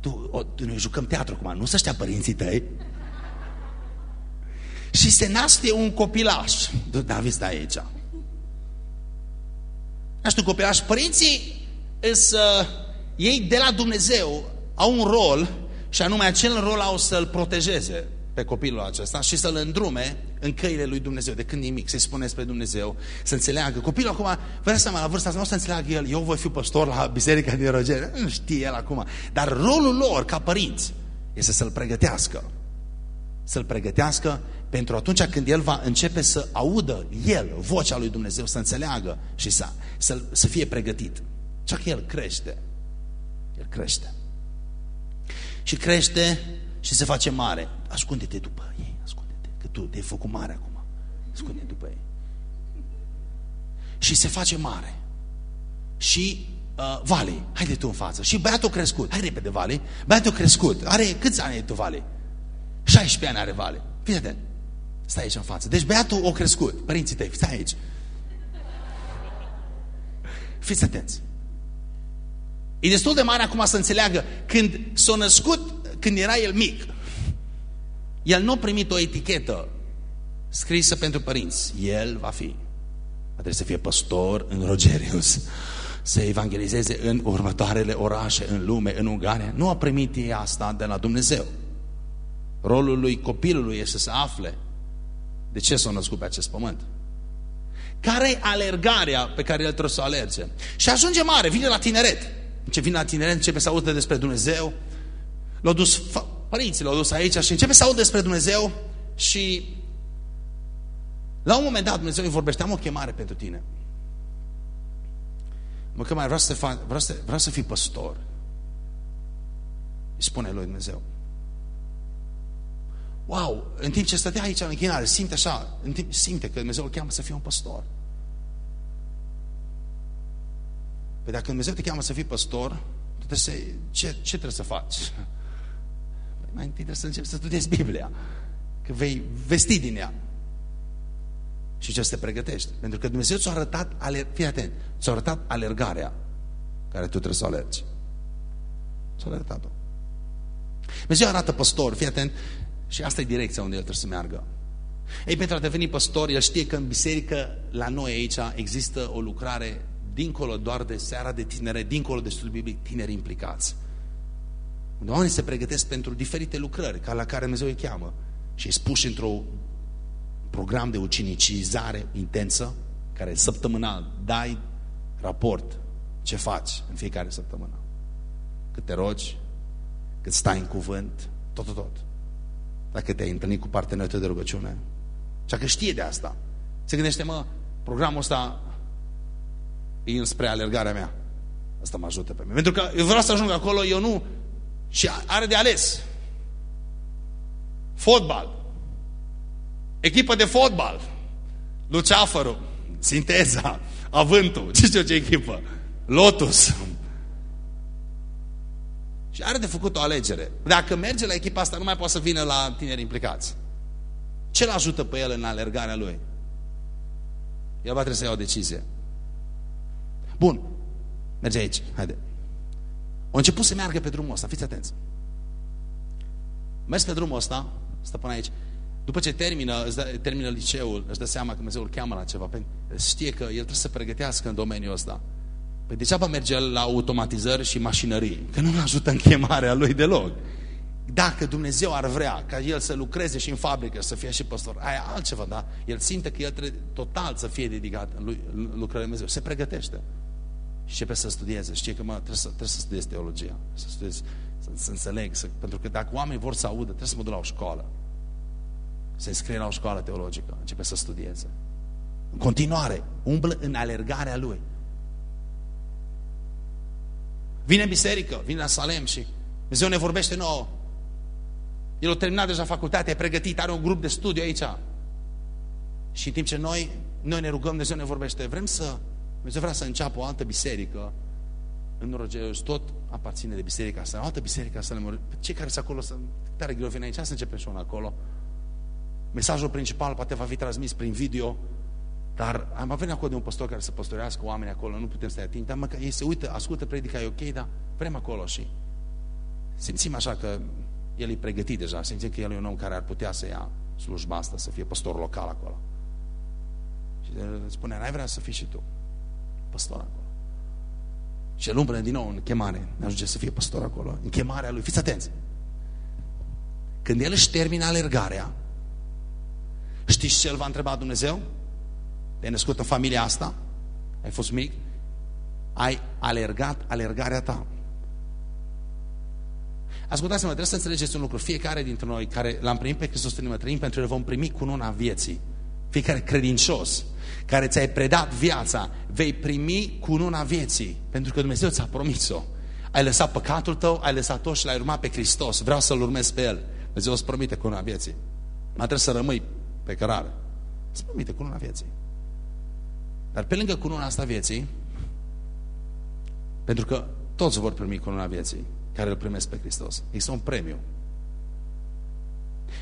Tu, o, tu noi jucăm teatru acum, nu să știa părinții tăi. Și se naște un copilaș. David, stai aici. Naște un copilaș. Părinții însă, ei de la Dumnezeu au un rol și anume acel rol au să-l protejeze pe copilul acesta și să-l îndrume în căile lui Dumnezeu, de când nimic, să-i spune spre Dumnezeu, să înțeleagă. Copilul acum, vă seama, la vârsta asta nu o să înțeleagă el, eu voi fi păstor la biserica din Roger, nu știe el acum. Dar rolul lor, ca părinți, este să-l pregătească. Să-l pregătească pentru atunci când el va începe să audă el vocea lui Dumnezeu, să înțeleagă și să, să, să fie pregătit. Așa că el crește. El crește. Și crește și se face mare. Ascunde-te după ei, ascunde-te, că tu te-ai făcut mare acum. Ascunde-te după ei. Și se face mare. Și uh, Vali, haide tu în față. Și băiatul crescut, hai repede Vali, băiatul crescut, are, câți ani ai tu Vali? 16 ani are Vali. Fii atent. Stai aici în față. Deci băiatul o crescut, părinții tăi, stai aici. Fiți atenți. E destul de mare acum să înțeleagă când s-a născut când era el mic, el nu a primit o etichetă scrisă pentru părinți. El va fi. Trebuie să fie păstor în Rogerius, să evangelizeze în următoarele orașe, în lume, în Ungaria. Nu a primit ei asta de la Dumnezeu. Rolul lui copilului este să afle de ce s-a născut pe acest pământ. Care e alergarea pe care el trebuie să o alerge? Și ajunge mare, vine la tineret. Ce vine la tineret, începe să audă despre Dumnezeu, L-au dus, părinții l-au dus aici și începe să aud despre Dumnezeu și la un moment dat Dumnezeu îi vorbește, am o chemare pentru tine. Mă că mai vreau să, fac, vreau, să, vreau să fii păstor. Îi spune lui Dumnezeu. Wow, în timp ce stătea aici în închinare, simte așa, în timp, simte că Dumnezeu îl cheamă să fie un păstor. Păi dacă Dumnezeu te cheamă să fii păstor, trebuie să, ce, ce trebuie să faci? Mai întâi trebuie să începi să studiezi Biblia. Că vei vesti din ea. Și ce să te pregătești. Pentru că Dumnezeu ți-a arătat, fii atent, ți-a arătat alergarea care tu trebuie să o alergi. Ți-a arătat-o. Dumnezeu arată păstor, fii atent, și asta e direcția unde el trebuie să meargă. Ei, pentru a deveni păstor, el știe că în biserică, la noi aici, există o lucrare dincolo doar de seara de tinere, dincolo de studiu biblic, tineri implicați. Unde oamenii se pregătesc pentru diferite lucrări ca la care Dumnezeu îi cheamă și îi spuși într-un program de ucinicizare intensă care săptămânal dai raport ce faci în fiecare săptămână. Cât te rogi, cât stai în cuvânt, tot, tot, tot. Dacă te-ai întâlnit cu partenerul tău de rugăciune. Și că știe de asta. Se gândește, mă, programul ăsta e înspre alergarea mea. Asta mă ajută pe mine. Pentru că eu vreau să ajung acolo, eu nu... Și are de ales. Fotbal. Echipă de fotbal. Luceafărul. Sinteza. Avântul. Ce știu ce echipă? Lotus. Și are de făcut o alegere. Dacă merge la echipa asta, nu mai poate să vină la tineri implicați. Ce l ajută pe el în alergarea lui? El va trebui să ia o decizie. Bun. Merge aici. Haide. Au început să meargă pe drumul ăsta. Fiți atenți. Mergi pe drumul ăsta, stă până aici. După ce termină, îți dă, termină liceul, își dă seama că Dumnezeu îl cheamă la ceva. Știe că el trebuie să pregătească în domeniul ăsta. Păi degeaba merge la automatizări și mașinării, că nu-l ajută în chemarea lui deloc. Dacă Dumnezeu ar vrea ca el să lucreze și în fabrică, să fie și păstor, aia altceva, da? El simte că el trebuie total să fie dedicat în, lui, în lucrările Dumnezeu. Se pregătește. Și începe să studieze. Știe că mă, trebuie, să, trebuie să studiez teologia, să studiez, să, să înțeleg. Să, pentru că dacă oamenii vor să audă, trebuie să mă duc la o școală. Se înscrie la o școală teologică, începe să studieze. În continuare, umblă în alergarea lui. Vine în biserică, vine la Salem și Dumnezeu ne vorbește nouă. El a terminat deja facultatea, e pregătit, are un grup de studiu aici. Și în timp ce noi, noi ne rugăm, Dumnezeu ne vorbește, vrem să, Dumnezeu vrea să înceapă o altă biserică în Rogeus, tot aparține de biserica asta, o altă biserică asta, cei care sunt acolo, sunt tare greu vine aici, să începem și una acolo. Mesajul principal poate va fi transmis prin video, dar am venit acolo de un păstor care să păstorească oameni acolo, nu putem să-i ating, dar măcar ei se uită, ascultă predica, e ok, dar vrem acolo și simțim așa că el e pregătit deja, simțim că el e un om care ar putea să ia slujba asta, să fie păstor local acolo. Și spune, n-ai vrea să fii și tu păstor acolo. Și el umple din nou în chemare, ne ajunge să fie păstor acolo, în chemarea lui. Fiți atenți! Când el își termină alergarea, știți ce el va întreba Dumnezeu? Te-ai născut în familia asta? Ai fost mic? Ai alergat alergarea ta. Ascultați-mă, trebuie să înțelegeți un lucru. Fiecare dintre noi care l-am primit pe Hristos în trăim pentru el vom primi cununa vieții. Fiecare credincios care ți-ai predat viața, vei primi cununa vieții. Pentru că Dumnezeu ți-a promis-o. Ai lăsat păcatul tău, ai lăsat tot și l-ai urmat pe Hristos. Vreau să-L urmez pe El. Dumnezeu îți promite cununa vieții. Mai trebuie să rămâi pe cărare. Îți promite cununa vieții. Dar pe lângă cununa asta vieții, pentru că toți vor primi cununa vieții, care îl primesc pe Hristos. Există un premiu.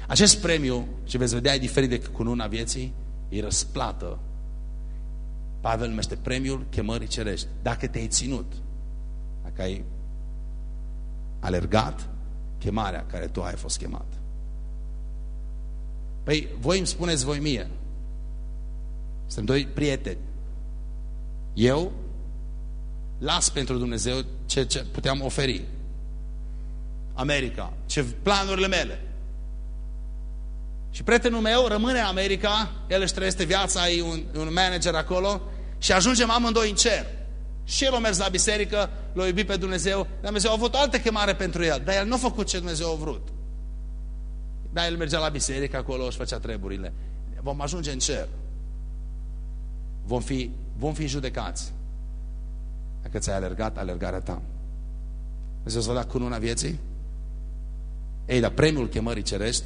Acest premiu, ce veți vedea, e diferit de cununa vieții, e răsplată. Pavel numește premiul chemării cerești. Dacă te-ai ținut, dacă ai alergat chemarea care tu ai fost chemat. Păi, voi îmi spuneți voi mie. Suntem doi prieteni. Eu las pentru Dumnezeu ce, ce puteam oferi. America, ce planurile mele. Și prietenul meu rămâne în America, el își trăiește viața, e un, un manager acolo și ajungem amândoi în cer. Și el a mers la biserică, l-a iubit pe Dumnezeu, dar Dumnezeu a avut o altă chemare pentru el, dar el nu a făcut ce Dumnezeu a vrut. Dar el mergea la biserică acolo, și făcea treburile. Vom ajunge în cer. Vom fi, vom fi judecați. Dacă ți-ai alergat alergarea ta. Dumnezeu să da cununa vieții? Ei, dar premiul chemării cerești,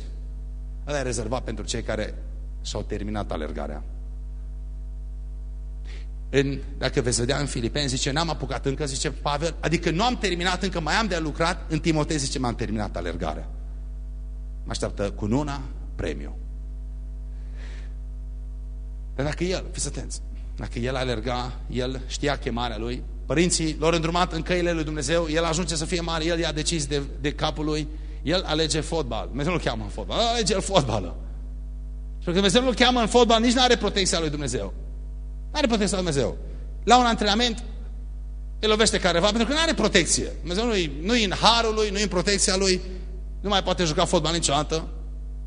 ăla e rezervat pentru cei care și-au terminat alergarea. În, dacă veți vedea în Filipeni, zice, n-am apucat încă, zice Pavel, adică nu am terminat încă, mai am de lucrat, în Timotei zice, m-am terminat alergarea. Mă așteaptă cununa, premiu. Dar dacă el, fiți atenți, dacă el alerga, el știa chemarea lui, părinții l-au îndrumat în căile lui Dumnezeu, el ajunge să fie mare, el ia decizii de, de capul lui, el alege fotbal. Dumnezeu nu-l cheamă în fotbal, alege el fotbală. Și pentru că Dumnezeu nu-l cheamă în fotbal, nici nu are protecția lui Dumnezeu. Nu are protecția lui Dumnezeu. La un antrenament, îi lovește careva, pentru că nu are protecție. Dumnezeu nu-i nu în harul lui, nu în protecția lui, nu mai poate juca fotbal niciodată.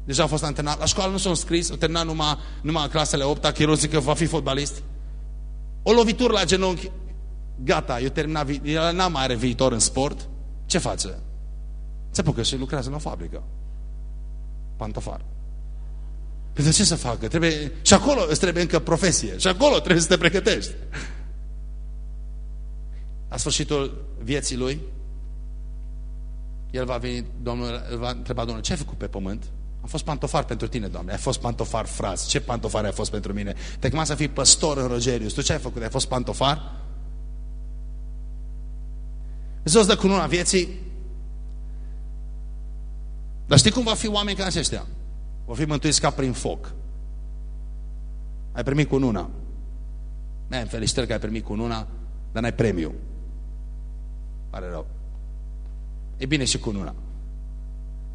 Deja a fost antrenat. La școală nu s-a înscris, a terminat numai, numai clasele 8 că zic că va fi fotbalist. O lovitură la genunchi, gata, eu terminat, el n-am mai are viitor în sport. Ce face? Se apucă și lucrează în o fabrică. Pantofar. Pentru ce să facă? Trebuie, și acolo îți trebuie încă profesie. Și acolo trebuie să te pregătești. La sfârșitul vieții lui, el va veni, Domnul, el va întreba Domnul, ce ai făcut pe pământ? Am fost pantofar pentru tine, Doamne. Ai fost pantofar fraz. Ce pantofar ai fost pentru mine? Te chema să fii păstor în Rogerius. Tu ce ai făcut? Ai fost pantofar? Dumnezeu îți dă cununa vieții. Dar știi cum va fi oameni ca aceștia? Vor fi mântuiți ca prin foc. Ai primit cununa. Ne, felicitări că ai primit cununa, dar n-ai premiu. Pare rău. E bine și cununa.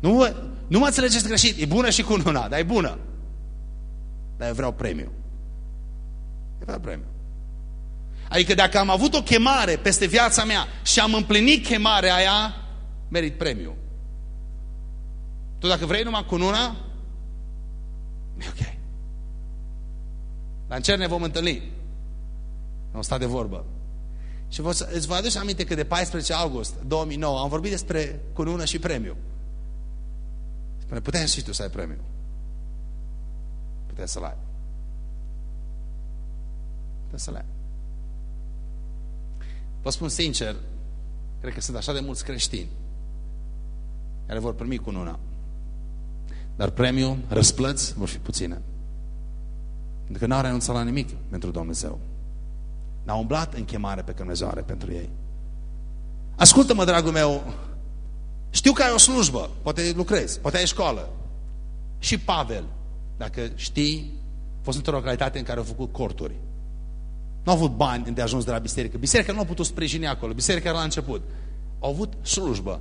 Nu, nu mă înțelegeți greșit. E bună și cununa, dar e bună. Dar eu vreau premiu. Eu vreau premiu. Adică dacă am avut o chemare peste viața mea și am împlinit chemarea aia, merit premiu. Tu dacă vrei numai cununa, e ok. Dar în cer ne vom întâlni. Nu sta de vorbă. Și vă, îți vă aduce aminte că de 14 august 2009 am vorbit despre cunună și premiu. Spune, puteai și tu să ai premiu. Puteai să-l ai. Puteai să-l ai. Vă spun sincer, cred că sunt așa de mulți creștini care vor primi cununa. Dar premiul, răsplăți, vor fi puține. Pentru că n-au renunțat la nimic pentru Dumnezeu. N-au umblat în chemare pe care Dumnezeu are pentru ei. Ascultă-mă, dragul meu, știu că ai o slujbă, poate lucrezi, poate ai școală. Și Pavel, dacă știi, a fost într-o localitate în care au făcut corturi. Nu au avut bani de ajuns de la biserică. Biserica nu a putut sprijini acolo. Biserica era la început. Au avut slujbă.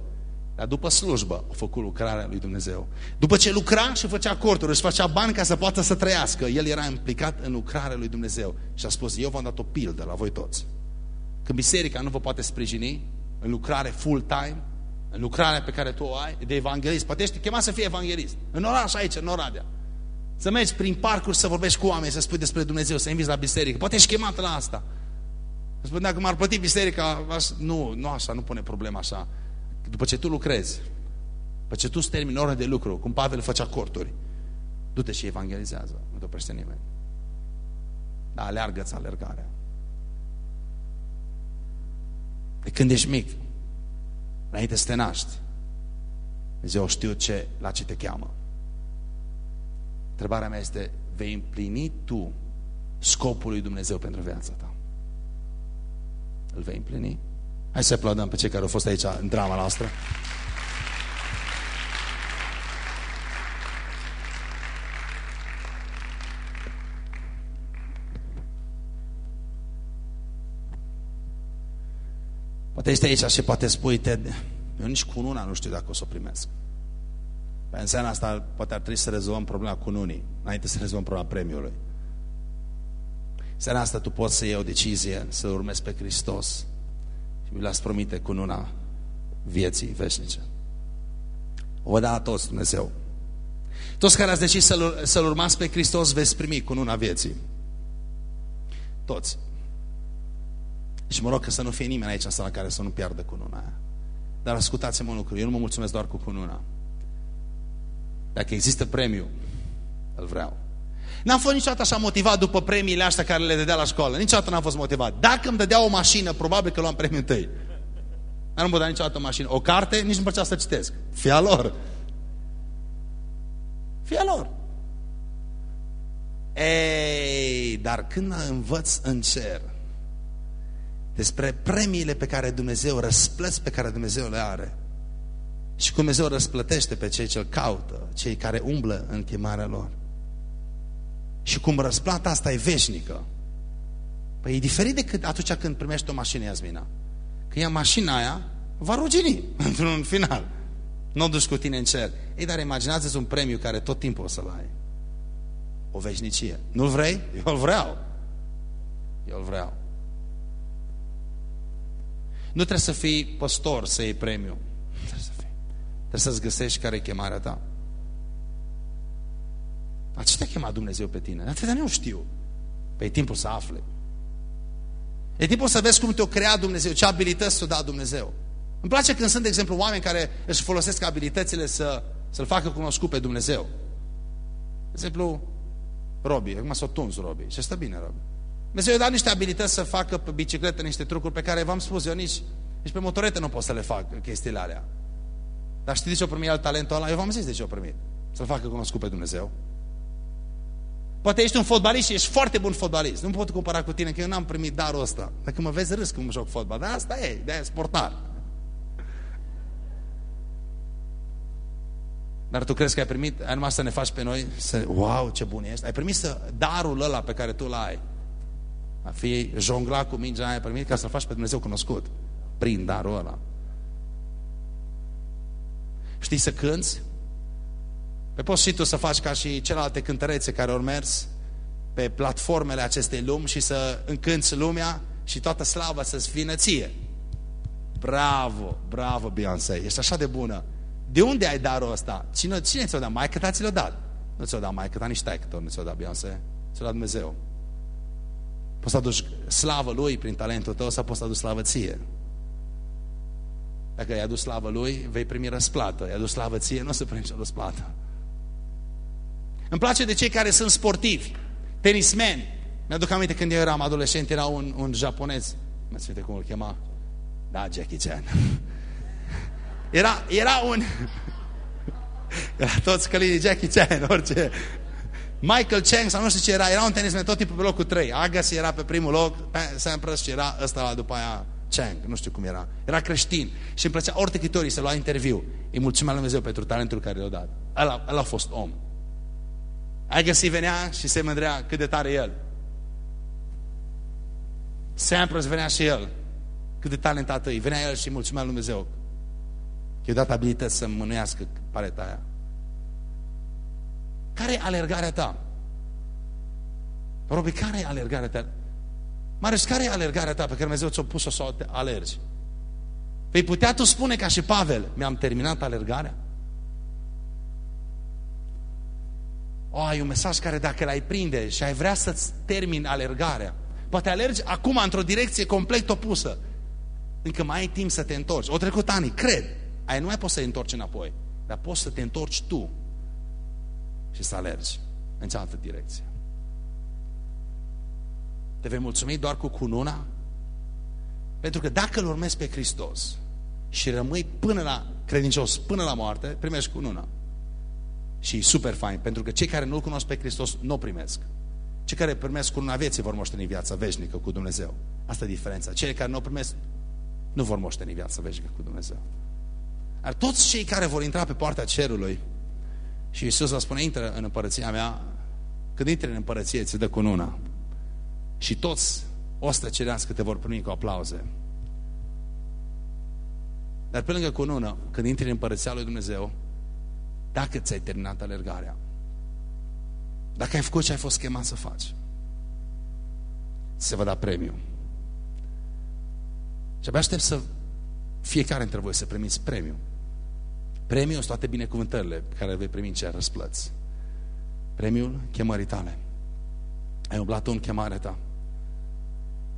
Dar după slujbă au făcut lucrarea lui Dumnezeu. După ce lucra și făcea corturi, își făcea bani ca să poată să trăiască, el era implicat în lucrarea lui Dumnezeu. Și a spus, eu v-am dat o pildă la voi toți. Când biserica nu vă poate sprijini în lucrare full-time, în lucrarea pe care tu o ai, de evanghelist, poate ești chemat să fii evanghelist. În oraș aici, în Oradea. Să mergi prin parcuri să vorbești cu oameni, să spui despre Dumnezeu, să inviți la biserică. Poate ești chemat la asta. Spune, dacă m-ar plăti biserica, nu, nu așa, nu pune problema așa. După ce tu lucrezi, după ce tu termini ore de lucru, cum Pavel făcea corturi, du-te și evangelizează, nu te oprește nimeni. Dar aleargă-ți alergarea. De când ești mic, înainte să te naști, Dumnezeu știu ce, la ce te cheamă. Întrebarea mea este, vei împlini tu scopul lui Dumnezeu pentru viața ta? Îl vei împlini? Hai să aplaudăm pe cei care au fost aici în drama noastră. Poate ești aici și poate spui, Ted, eu nici cu una nu știu dacă o să o primesc. Pe în seara asta poate ar trebui să rezolvăm problema cu unii, înainte să rezolvăm problema premiului. Seara asta tu poți să iei o decizie, să urmezi pe Hristos și mi l-ați promite cu una vieții veșnice. O vă da la toți Dumnezeu. Toți care ați decis să-L să, urmați pe Hristos veți primi cu una vieții. Toți. Și mă rog că să nu fie nimeni aici în sala care să nu piardă cununa aia. Dar ascultați-mă un lucru, eu nu mă mulțumesc doar cu cununa. Dacă există premiu, îl vreau. N-am fost niciodată așa motivat după premiile astea care le dădea la școală. Niciodată n-am fost motivat. Dacă îmi dădea o mașină, probabil că luam premiul întâi. Dar nu mă dea niciodată o mașină. O carte, nici nu plăcea să citesc. Fia lor. Fia lor. Ei, dar când învăț în cer despre premiile pe care Dumnezeu, răsplăți pe care Dumnezeu le are, și cum Dumnezeu răsplătește pe cei ce-L caută, cei care umblă în chemarea lor. Și cum răsplata asta e veșnică. Păi e diferit decât atunci când primești o mașină, Iasmina. Că ea mașina aia va rugini într-un final. Nu o duci cu tine în cer. Ei, dar imaginează un premiu care tot timpul o să-l ai. O veșnicie. Nu-l vrei? Eu îl vreau. Eu îl vreau. Nu trebuie să fii păstor să iei premiu. Trebuie să fii. Trebuie să-ți găsești care e chemarea ta. A ce te-a chemat Dumnezeu pe tine? Atâta nu știu. Păi e timpul să afle. E timpul să vezi cum te-a creat Dumnezeu, ce abilități ți-a dat Dumnezeu. Îmi place când sunt, de exemplu, oameni care își folosesc abilitățile să, să-L facă cunoscut pe Dumnezeu. De exemplu, Robi, acum s-a tuns Robi și stă bine Robi. Dumnezeu i-a dat niște abilități să facă pe bicicletă niște trucuri pe care v-am spus eu nici, nici pe motorete nu pot să le fac chestiile alea. Dar știți de ce o primit el talentul ăla? Eu v-am zis de ce o primit. Să-L facă cunoscut pe Dumnezeu. Poate ești un fotbalist și ești foarte bun fotbalist. Nu pot compara cu tine, că eu n-am primit darul ăsta. Dacă mă vezi, râs când joc fotbal. Dar asta e, de-aia sportar. Dar tu crezi că ai primit, ai numai să ne faci pe noi, să, wow, ce bun ești. Ai primit să, darul ăla pe care tu l ai. A fi jongla cu mingea ai primit ca să-L faci pe Dumnezeu cunoscut. Prin darul ăla. Știi să cânți? Pe poți și tu să faci ca și celelalte cântărețe care au mers pe platformele acestei lumi și să încânți lumea și toată slava să-ți vină ție. Bravo, bravo Beyoncé, ești așa de bună. De unde ai darul ăsta? Cine, cine ți-o dat? Maică ta ți-l-o dat. Nu ți-o dat maică ta, nici taică nu ți-o dat Beyoncé. Ți-o dat Dumnezeu. Poți să aduci slavă lui prin talentul tău sau poți să aduci slavă ție. Dacă i-ai adus slavă lui, vei primi răsplată. I-ai adus slavă ție, nu o să primi răsplată. Îmi place de cei care sunt sportivi, tenismeni. Mi-aduc aminte când eu eram adolescent, era un, un japonez. Mă uite cum îl chema? Da, Jackie Chan. Era, era un... Era toți călii de Jackie Chan, orice. Michael Chang sau nu știu ce era, era un tenismen tot timpul pe locul 3. Agassi era pe primul loc, Sampras și era ăsta după aia Chang, nu știu cum era. Era creștin și îmi plăcea ori câte să lua interviu. Îi mulțumea lui Dumnezeu pentru talentul care l-a dat. Ăla, ăla a fost om. Agassi venea și se mândrea cât de tare el. Sampras venea și el. Cât de talentat e. Venea el și mulțumea lui Dumnezeu. I-a dat abilități să mânuiască pareta aia. Care e alergarea ta? Robi, care e alergarea ta? Marius, care e alergarea ta pe care Dumnezeu ți-a pus-o să o alergi? Vei putea tu spune ca și Pavel, mi-am terminat alergarea? O, ai un mesaj care dacă l-ai prinde și ai vrea să-ți termini alergarea, poate alergi acum într-o direcție complet opusă, încă mai ai timp să te întorci. O trecut ani, cred. Aia nu mai poți să te întorci înapoi, dar poți să te întorci tu și să alergi în cealaltă direcție. Te vei mulțumi doar cu cununa? Pentru că dacă îl urmezi pe Hristos și rămâi până la credincios, până la moarte, primești cununa. Și e super fain, pentru că cei care nu-L cunosc pe Hristos nu o primesc. Cei care primesc cununa vieții vor moșteni viața veșnică cu Dumnezeu. Asta e diferența. Cei care nu o primesc nu vor moșteni viața veșnică cu Dumnezeu. Dar toți cei care vor intra pe poarta cerului și Iisus va spune, intră în împărăția mea, când intri în împărăție, ți dă cununa. Și toți ostră cerească te vor primi cu aplauze. Dar pe lângă cunună, când intri în împărăția lui Dumnezeu, dacă ți-ai terminat alergarea, dacă ai făcut ce ai fost chemat să faci, se va da premiu. Și abia aștept să fiecare dintre voi să primiți premiu. Premiul sunt toate binecuvântările pe care le vei primi în cer răsplăți. Premiul chemării tale. Ai umblat în chemarea ta.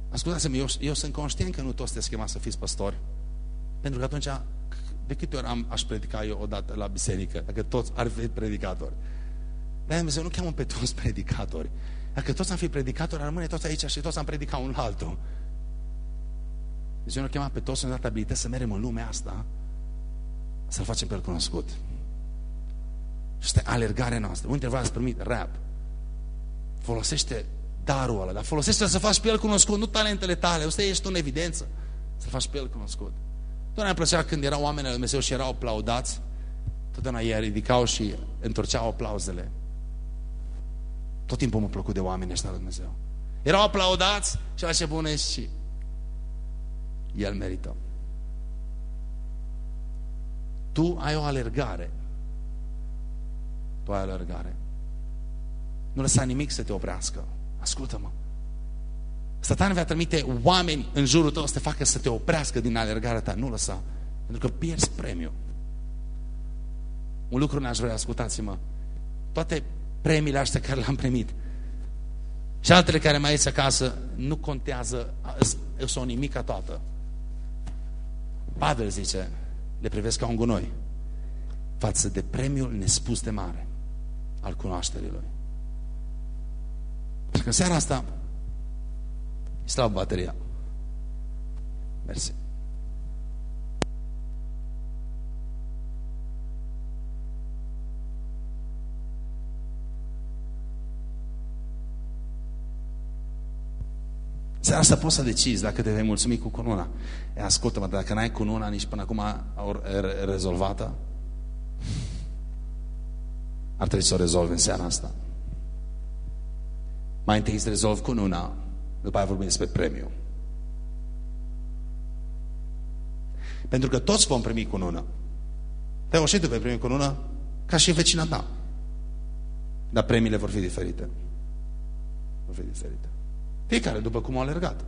Ascultați-mă, eu, eu sunt conștient că nu toți te chemați să fiți păstori. Pentru că atunci, de câte ori am, aș predica eu odată la biserică, dacă toți ar fi predicatori? Dar Dumnezeu nu cheamă pe toți predicatori. Dacă toți am fi predicatori, ar rămâne toți aici și toți am predicat unul altul. Dumnezeu nu cheamă pe toți, să ne dat abilități să mergem în lumea asta să-L facem pe El cunoscut. Și este alergarea noastră. Unde vreau să primit rap. Folosește darul ăla, dar folosește să faci pe El cunoscut, nu talentele tale. Ăsta ești tu în evidență. Să faci pe El cunoscut. Totdeauna îmi plăcea când erau oamenii lui Dumnezeu și erau aplaudați, totdeauna ei ridicau și întorceau aplauzele. Tot timpul m-a plăcut de oamenii ăștia lui Dumnezeu. Erau aplaudați și așa bun și el merită. Tu ai o alergare. Tu ai o alergare. Nu lăsa nimic să te oprească. Ascultă-mă. Satan va trimite oameni în jurul tău să te facă să te oprească din alergarea ta. Nu lăsa. Pentru că pierzi premiul. Un lucru n-aș vrea, ascultați-mă. Toate premiile astea care le-am primit și altele care mai ies acasă nu contează, sunt o nimica toată. Pavel zice, le privesc ca un gunoi față de premiul nespus de mare al cunoașterii lui. Pentru că în seara asta stau bateria. Mersi. Seara asta poți să decizi dacă te vei mulțumi cu cununa. E, ascultă-mă, dacă n-ai cununa nici până acum rezolvată, ar trebui să o rezolvi în seara asta. Mai întâi să rezolvi cununa, după aia vorbim despre premiu. Pentru că toți vom primi cunună. Teo, și tu vei primi cunună ca și vecina ta. Dar premiile vor fi diferite. Vor fi diferite. Fiecare după cum a alergat.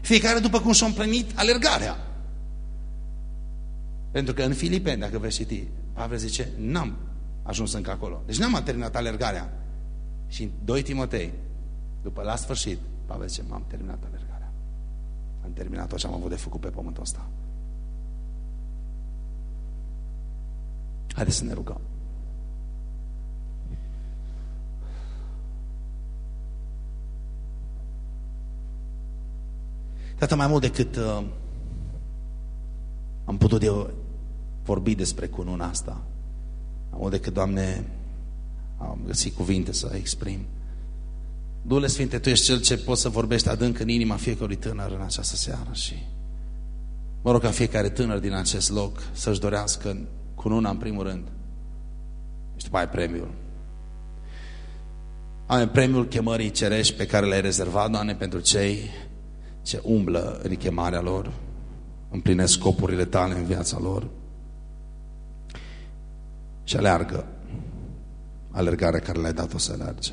Fiecare după cum și-a împlinit alergarea. Pentru că în Filipeni, dacă veți citi, Pavel zice, n-am ajuns încă acolo. Deci n-am terminat alergarea. Și în 2 Timotei, după la sfârșit, Pavel zice, m-am terminat alergarea. Am terminat tot ce am avut de făcut pe pământul ăsta. Haideți să ne rugăm. Tată, mai mult decât uh, am putut eu vorbi despre cununa asta, mai mult decât, Doamne, am găsit cuvinte să exprim. Duhule Sfinte, Tu ești Cel ce poți să vorbești adânc în inima fiecărui tânăr în această seară și mă rog ca fiecare tânăr din acest loc să-și dorească cununa în primul rând și după aia premiul. Am premiul chemării cerești pe care le-ai rezervat, Doamne, pentru cei ce umblă în chemarea lor, împlinesc scopurile tale în viața lor și aleargă alergarea care le-ai dat-o să alerge.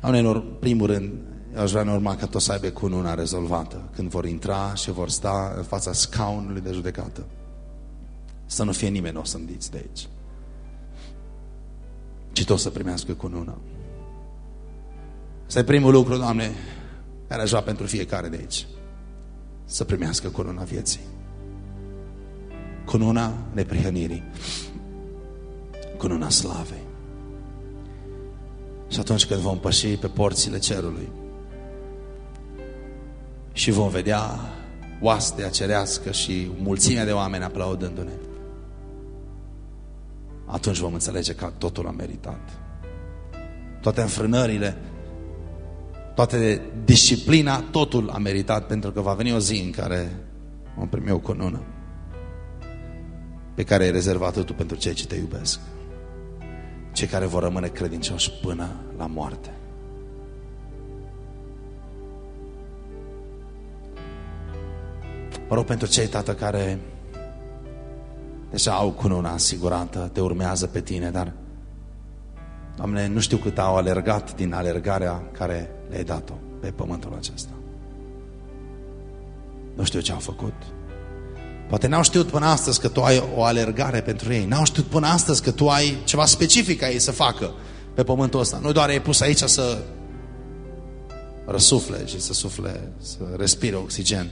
În primul rând, aș vrea normal ca toți să aibă cununa rezolvată când vor intra și vor sta în fața scaunului de judecată. Să nu fie nimeni osândiți de aici ci tot să primească cununa. Asta e primul lucru, Doamne, care aș vrea pentru fiecare de aici. Să primească cununa vieții. Cununa neprihănirii. Cununa slavei. Și atunci când vom păși pe porțile cerului și vom vedea oastea cerească și mulțimea de oameni aplaudându-ne, atunci vom înțelege că totul a meritat. Toate înfrânările, toate disciplina, totul a meritat pentru că va veni o zi în care vom primi o cunună pe care ai rezervat tu pentru cei ce te iubesc. Cei care vor rămâne credincioși până la moarte. Mă rog pentru cei, Tată, care deja au cununa asigurată, te urmează pe tine, dar, Doamne, nu știu cât au alergat din alergarea care le-ai dat-o pe pământul acesta. Nu știu ce au făcut. Poate n-au știut până astăzi că tu ai o alergare pentru ei. N-au știut până astăzi că tu ai ceva specific ca ei să facă pe pământul ăsta. Nu doar ai pus aici să răsufle și să sufle, să respire oxigen.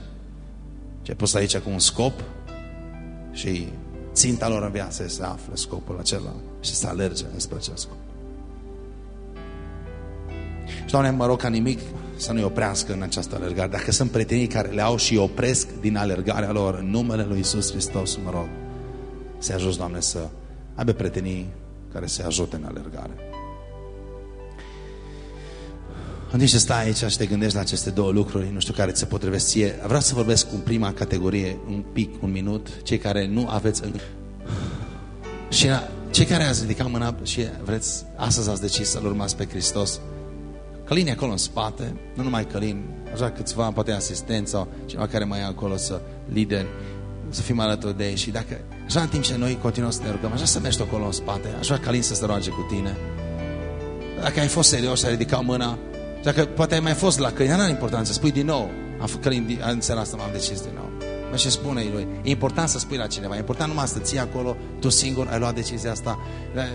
Ce ai pus aici cu un scop și ținta lor în viață să afle scopul acela și să alerge spre acest scop. Și, Doamne, mă rog ca nimic să nu-i oprească în această alergare. Dacă sunt prietenii care le au și opresc din alergarea lor, în numele Lui Isus Hristos, mă rog, să ajut, Doamne, să aibă prietenii care să ajute în alergare. În timp ce stai aici și te gândești la aceste două lucruri, nu știu care ți se potrivesc ție, vreau să vorbesc cu prima categorie, un pic, un minut, cei care nu aveți încă. Și cei care ați ridicat mâna și vreți, astăzi ați decis să-L urmați pe Hristos, Călin acolo în spate, nu numai Călin, așa câțiva, poate asistență sau cineva care mai e acolo să lider, să fim alături de ei și dacă Așa în timp ce noi continuăm să ne rugăm, așa să mergi acolo în spate, aș vrea Calin să se roage cu tine. Dacă ai fost serios, ai ridicat mâna, dacă poate ai mai fost la câine, nu are importanță, spui din nou. Am făcut Călin, în seara asta m-am decis din nou. Mă și spune lui, e important să spui la cineva, e important numai să ții acolo, tu singur ai luat decizia asta,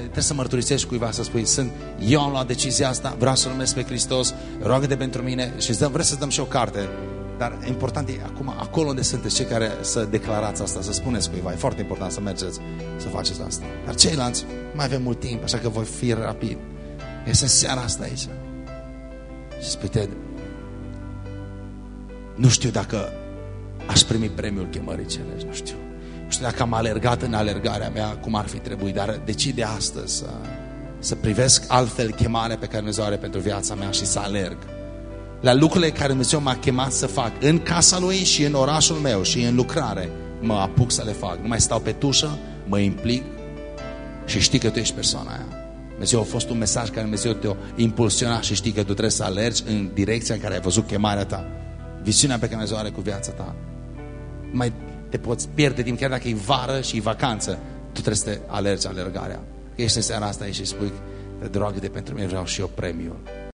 trebuie să mărturisești cuiva, să spui, sunt, eu am luat decizia asta, vreau să numesc pe Hristos, roagă-te pentru mine și dăm, vreau să dăm și o carte, dar important e acum, acolo unde sunteți cei care să declarați asta, să spuneți cuiva, e foarte important să mergeți să faceți asta. Dar ceilalți, mai avem mult timp, așa că voi fi rapid. Este seara asta aici. Și spui, Ted, nu știu dacă aș primi premiul chemării celești, nu știu. Nu știu dacă am alergat în alergarea mea cum ar fi trebuit, dar decide astăzi să, să privesc altfel chemarea pe care Dumnezeu are pentru viața mea și să alerg. La lucrurile care Dumnezeu m-a chemat să fac în casa Lui și în orașul meu și în lucrare, mă apuc să le fac. Nu mai stau pe tușă, mă implic și știi că tu ești persoana aia. Dumnezeu a fost un mesaj care Dumnezeu te-a impulsionat și știi că tu trebuie să alergi în direcția în care ai văzut chemarea ta. Visiunea pe care Dumnezeu are cu viața ta. Mai te poți pierde timp, chiar dacă e vară și e vacanță, tu trebuie să te alergi alergarea. Că ești în seara asta și spui, dragă de pentru mine vreau și eu premiul.